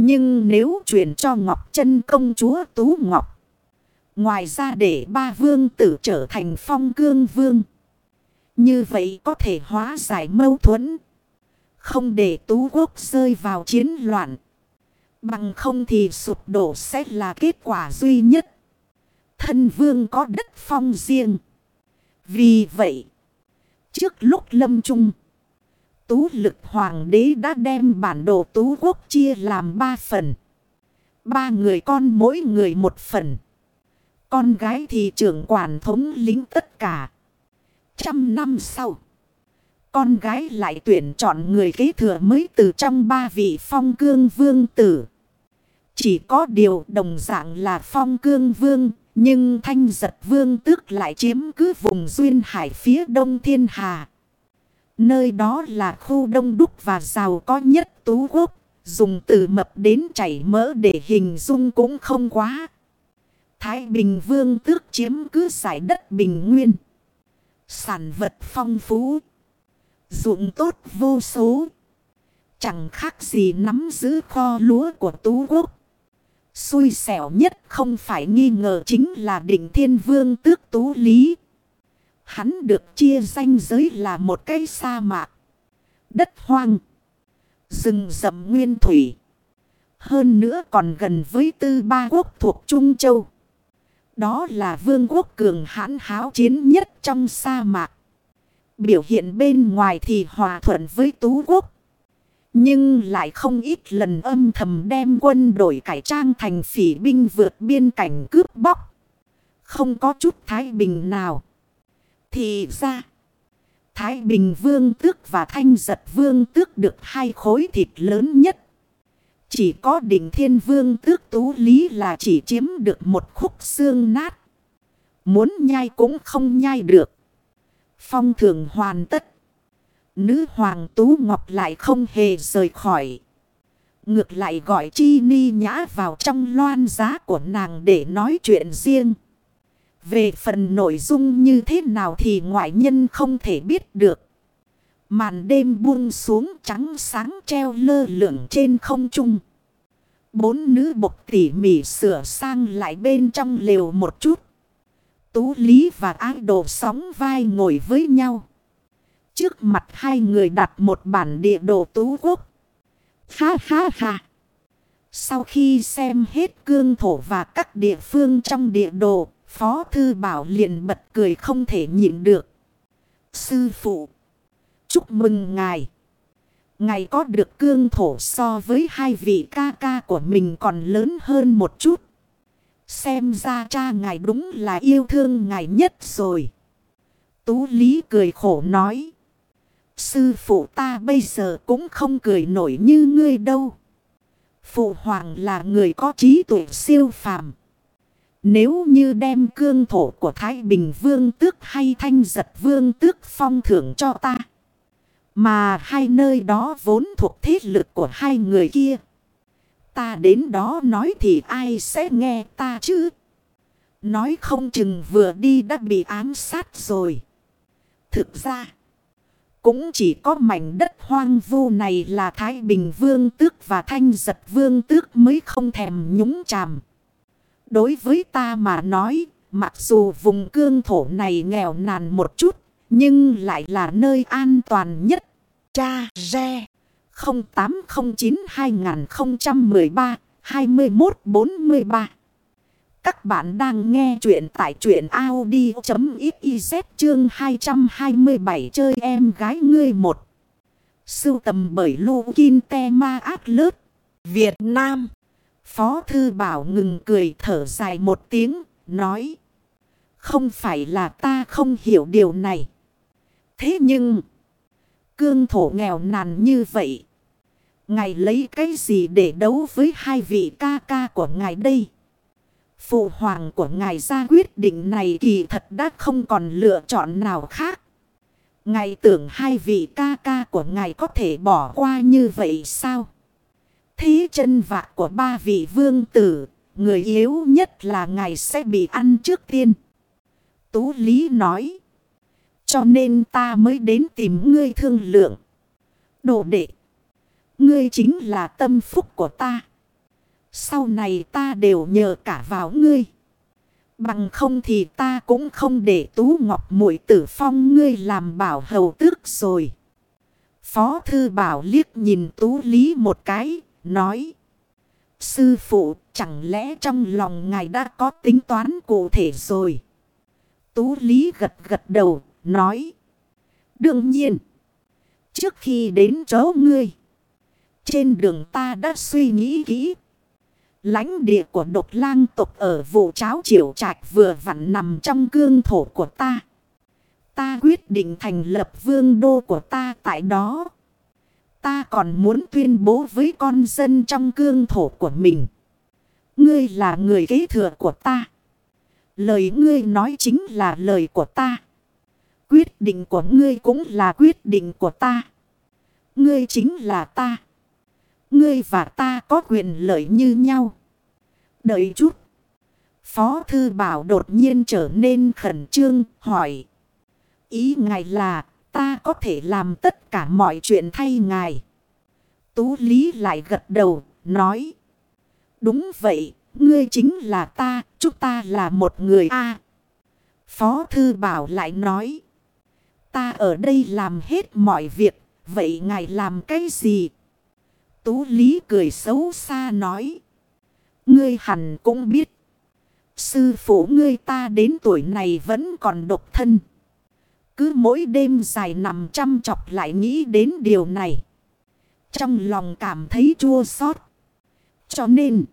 Speaker 1: Nhưng nếu chuyển cho Ngọc chân công chúa Tú Ngọc. Ngoài ra để ba vương tử trở thành phong cương vương. Như vậy có thể hóa giải mâu thuẫn. Không để Tú Quốc rơi vào chiến loạn. Bằng không thì sụp đổ sẽ là kết quả duy nhất. Thân vương có đất phong riêng. Vì vậy, trước lúc lâm trung, Tú lực hoàng đế đã đem bản đồ Tú quốc chia làm ba phần. Ba người con mỗi người một phần. Con gái thì trưởng quản thống lĩnh tất cả. Trăm năm sau. Con gái lại tuyển chọn người kế thừa mới từ trong ba vị phong cương vương tử. Chỉ có điều đồng dạng là phong cương vương. Nhưng thanh giật vương tước lại chiếm cứ vùng duyên hải phía đông thiên hà. Nơi đó là khu đông đúc và giàu có nhất tú quốc. Dùng từ mập đến chảy mỡ để hình dung cũng không quá. Thái Bình Vương tước chiếm cứ giải đất bình nguyên. Sản vật phong phú. Dụng tốt vô số. Chẳng khác gì nắm giữ kho lúa của tú quốc. Xui xẻo nhất không phải nghi ngờ chính là định thiên vương tước tú lý. Hắn được chia danh giới là một cái sa mạc. Đất hoang. Rừng rậm nguyên thủy. Hơn nữa còn gần với tư ba quốc thuộc Trung Châu. Đó là vương quốc cường hãn háo chiến nhất trong sa mạc. Biểu hiện bên ngoài thì hòa thuận với tú quốc. Nhưng lại không ít lần âm thầm đem quân đổi cải trang thành phỉ binh vượt biên cảnh cướp bóc. Không có chút thái bình nào. Thì ra, Thái Bình Vương Tước và Thanh Giật Vương Tước được hai khối thịt lớn nhất. Chỉ có đỉnh Thiên Vương Tước Tú Lý là chỉ chiếm được một khúc xương nát. Muốn nhai cũng không nhai được. Phong thường hoàn tất. Nữ hoàng Tú Ngọc lại không hề rời khỏi. Ngược lại gọi Chi Ni Nhã vào trong loan giá của nàng để nói chuyện riêng. Về phần nội dung như thế nào thì ngoại nhân không thể biết được. Màn đêm buông xuống trắng sáng treo lơ lửng trên không trung. Bốn nữ bộc tỉ mỉ sửa sang lại bên trong lều một chút. Tú Lý và ái đồ sóng vai ngồi với nhau. Trước mặt hai người đặt một bản địa đồ tú quốc. Ha ha ha. Sau khi xem hết cương thổ và các địa phương trong địa đồ, Phó Thư Bảo liền bật cười không thể nhịn được. Sư phụ, chúc mừng ngài. Ngài có được cương thổ so với hai vị ca ca của mình còn lớn hơn một chút. Xem ra cha ngài đúng là yêu thương ngài nhất rồi. Tú Lý cười khổ nói. Sư phụ ta bây giờ cũng không cười nổi như ngươi đâu. Phụ hoàng là người có trí tuệ siêu phàm. Nếu như đem cương thổ của Thái Bình Vương tước hay Thanh Giật Vương tước phong thưởng cho ta. Mà hai nơi đó vốn thuộc thế lực của hai người kia. Ta đến đó nói thì ai sẽ nghe ta chứ? Nói không chừng vừa đi đã bị ám sát rồi. Thực ra, cũng chỉ có mảnh đất hoang vu này là Thái Bình Vương Tước và Thanh Giật Vương Tước mới không thèm nhúng chàm. Đối với ta mà nói, mặc dù vùng cương thổ này nghèo nàn một chút, nhưng lại là nơi an toàn nhất. Cha Re 0809-2013-2143 Các bạn đang nghe chuyện tại chuyện Audi.xyz chương 227 chơi em gái ngươi một. Sưu tầm bởi Lô Kinh Te Ma Át Việt Nam. Phó Thư Bảo ngừng cười thở dài một tiếng, nói. Không phải là ta không hiểu điều này. Thế nhưng, cương thổ nghèo nàn như vậy. Ngài lấy cái gì để đấu với hai vị ca ca của ngài đây? Phụ hoàng của ngài ra quyết định này kỳ thật đã không còn lựa chọn nào khác. Ngài tưởng hai vị ca ca của ngài có thể bỏ qua như vậy sao? Thế chân vạc của ba vị vương tử, người yếu nhất là ngài sẽ bị ăn trước tiên. Tú Lý nói. Cho nên ta mới đến tìm ngươi thương lượng. Đồ đệ. Ngươi chính là tâm phúc của ta. Sau này ta đều nhờ cả vào ngươi. Bằng không thì ta cũng không để tú ngọc mũi tử phong ngươi làm bảo hầu tước rồi. Phó thư bảo liếc nhìn tú lý một cái, nói. Sư phụ, chẳng lẽ trong lòng ngài đã có tính toán cụ thể rồi? Tú lý gật gật đầu, nói. Đương nhiên, trước khi đến chỗ ngươi, trên đường ta đã suy nghĩ kỹ. lãnh địa của độc lang tục ở vụ cháo triều trạch vừa vặn nằm trong cương thổ của ta. Ta quyết định thành lập vương đô của ta tại đó. Ta còn muốn tuyên bố với con dân trong cương thổ của mình. Ngươi là người kế thừa của ta. Lời ngươi nói chính là lời của ta. Quyết định của ngươi cũng là quyết định của ta. Ngươi chính là ta. Ngươi và ta có quyền lợi như nhau. Đợi chút. Phó Thư Bảo đột nhiên trở nên khẩn trương, hỏi. Ý ngài là, ta có thể làm tất cả mọi chuyện thay ngài. Tú Lý lại gật đầu, nói. Đúng vậy, ngươi chính là ta, chúng ta là một người A. Phó Thư Bảo lại nói. Ta ở đây làm hết mọi việc, vậy ngài làm cái gì? Tú Lý cười xấu xa nói. Ngươi hẳn cũng biết. Sư phụ ngươi ta đến tuổi này vẫn còn độc thân. Cứ mỗi đêm dài nằm chăm chọc lại nghĩ đến điều này. Trong lòng cảm thấy chua xót. Cho nên,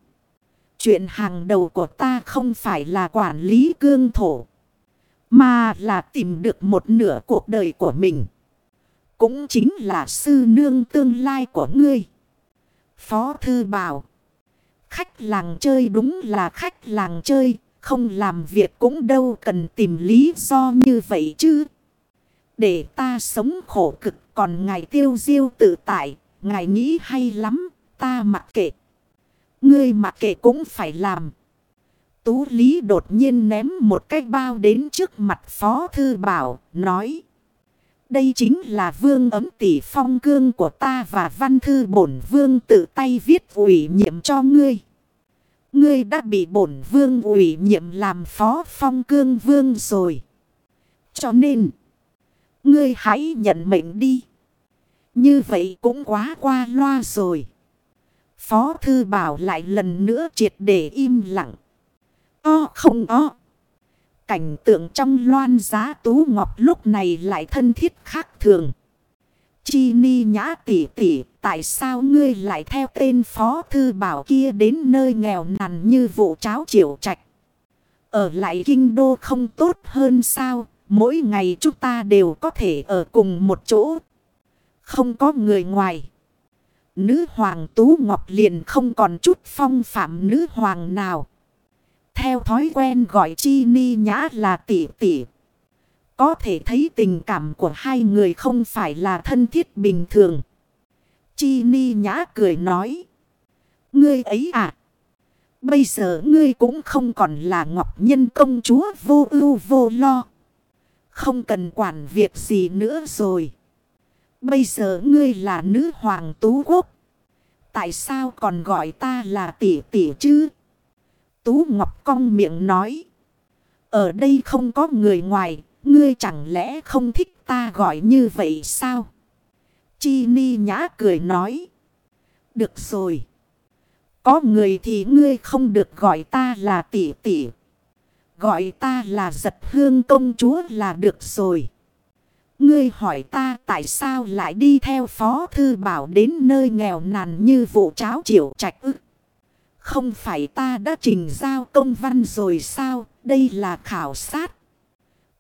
Speaker 1: chuyện hàng đầu của ta không phải là quản lý cương thổ. Mà là tìm được một nửa cuộc đời của mình. Cũng chính là sư nương tương lai của ngươi. Phó Thư bảo. Khách làng chơi đúng là khách làng chơi. Không làm việc cũng đâu cần tìm lý do như vậy chứ. Để ta sống khổ cực còn ngài tiêu diêu tự tại. Ngài nghĩ hay lắm. Ta mặc kệ. Ngươi mặc kệ cũng phải làm. Tú Lý đột nhiên ném một cái bao đến trước mặt Phó Thư Bảo, nói. Đây chính là vương ấm tỷ phong cương của ta và văn thư bổn vương tự tay viết ủy nhiệm cho ngươi. Ngươi đã bị bổn vương ủy nhiệm làm phó phong cương vương rồi. Cho nên, Ngươi hãy nhận mệnh đi. Như vậy cũng quá qua loa rồi. Phó thư bảo lại lần nữa triệt để im lặng. O không o. Cảnh tượng trong loan giá tú ngọc lúc này lại thân thiết khác thường. Chi ni nhã tỷ tỷ, tại sao ngươi lại theo tên phó thư bảo kia đến nơi nghèo nàn như vụ cháo triệu trạch? Ở lại kinh đô không tốt hơn sao? Mỗi ngày chúng ta đều có thể ở cùng một chỗ. Không có người ngoài. Nữ hoàng Tú Ngọc liền không còn chút phong phạm nữ hoàng nào. Theo thói quen gọi Chi Ni Nhã là tỷ tỷ. Có thể thấy tình cảm của hai người không phải là thân thiết bình thường. Chi Ni Nhã cười nói. Ngươi ấy à. Bây giờ ngươi cũng không còn là ngọc nhân công chúa vô ưu vô lo. Không cần quản việc gì nữa rồi. Bây giờ ngươi là nữ hoàng tú quốc. Tại sao còn gọi ta là tỷ tỷ chứ? Tú Ngọc cong miệng nói. Ở đây không có người ngoài. Ngươi chẳng lẽ không thích ta gọi như vậy sao? Chi Ni Nhã cười nói. Được rồi. Có người thì ngươi không được gọi ta là tỷ tỷ. Gọi ta là giật hương công chúa là được rồi. Ngươi hỏi ta tại sao lại đi theo phó thư bảo đến nơi nghèo nàn như vụ cháo triệu trạch ức. Không phải ta đã trình giao công văn rồi sao, đây là khảo sát.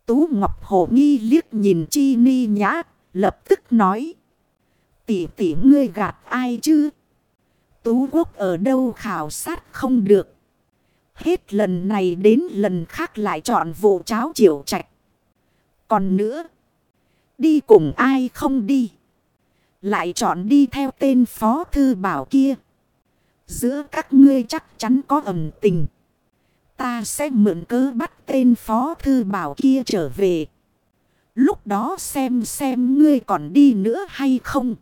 Speaker 1: Tú Ngọc Hồ nghi liếc nhìn Chi Ni Nhã, lập tức nói. Tỷ tỷ ngươi gạt ai chứ? Tú Quốc ở đâu khảo sát không được. Hết lần này đến lần khác lại chọn vụ cháo triệu trạch. Còn nữa, đi cùng ai không đi. Lại chọn đi theo tên phó thư bảo kia. Giữa các ngươi chắc chắn có ẩm tình. Ta sẽ mượn cớ bắt tên phó thư bảo kia trở về. Lúc đó xem xem ngươi còn đi nữa hay không.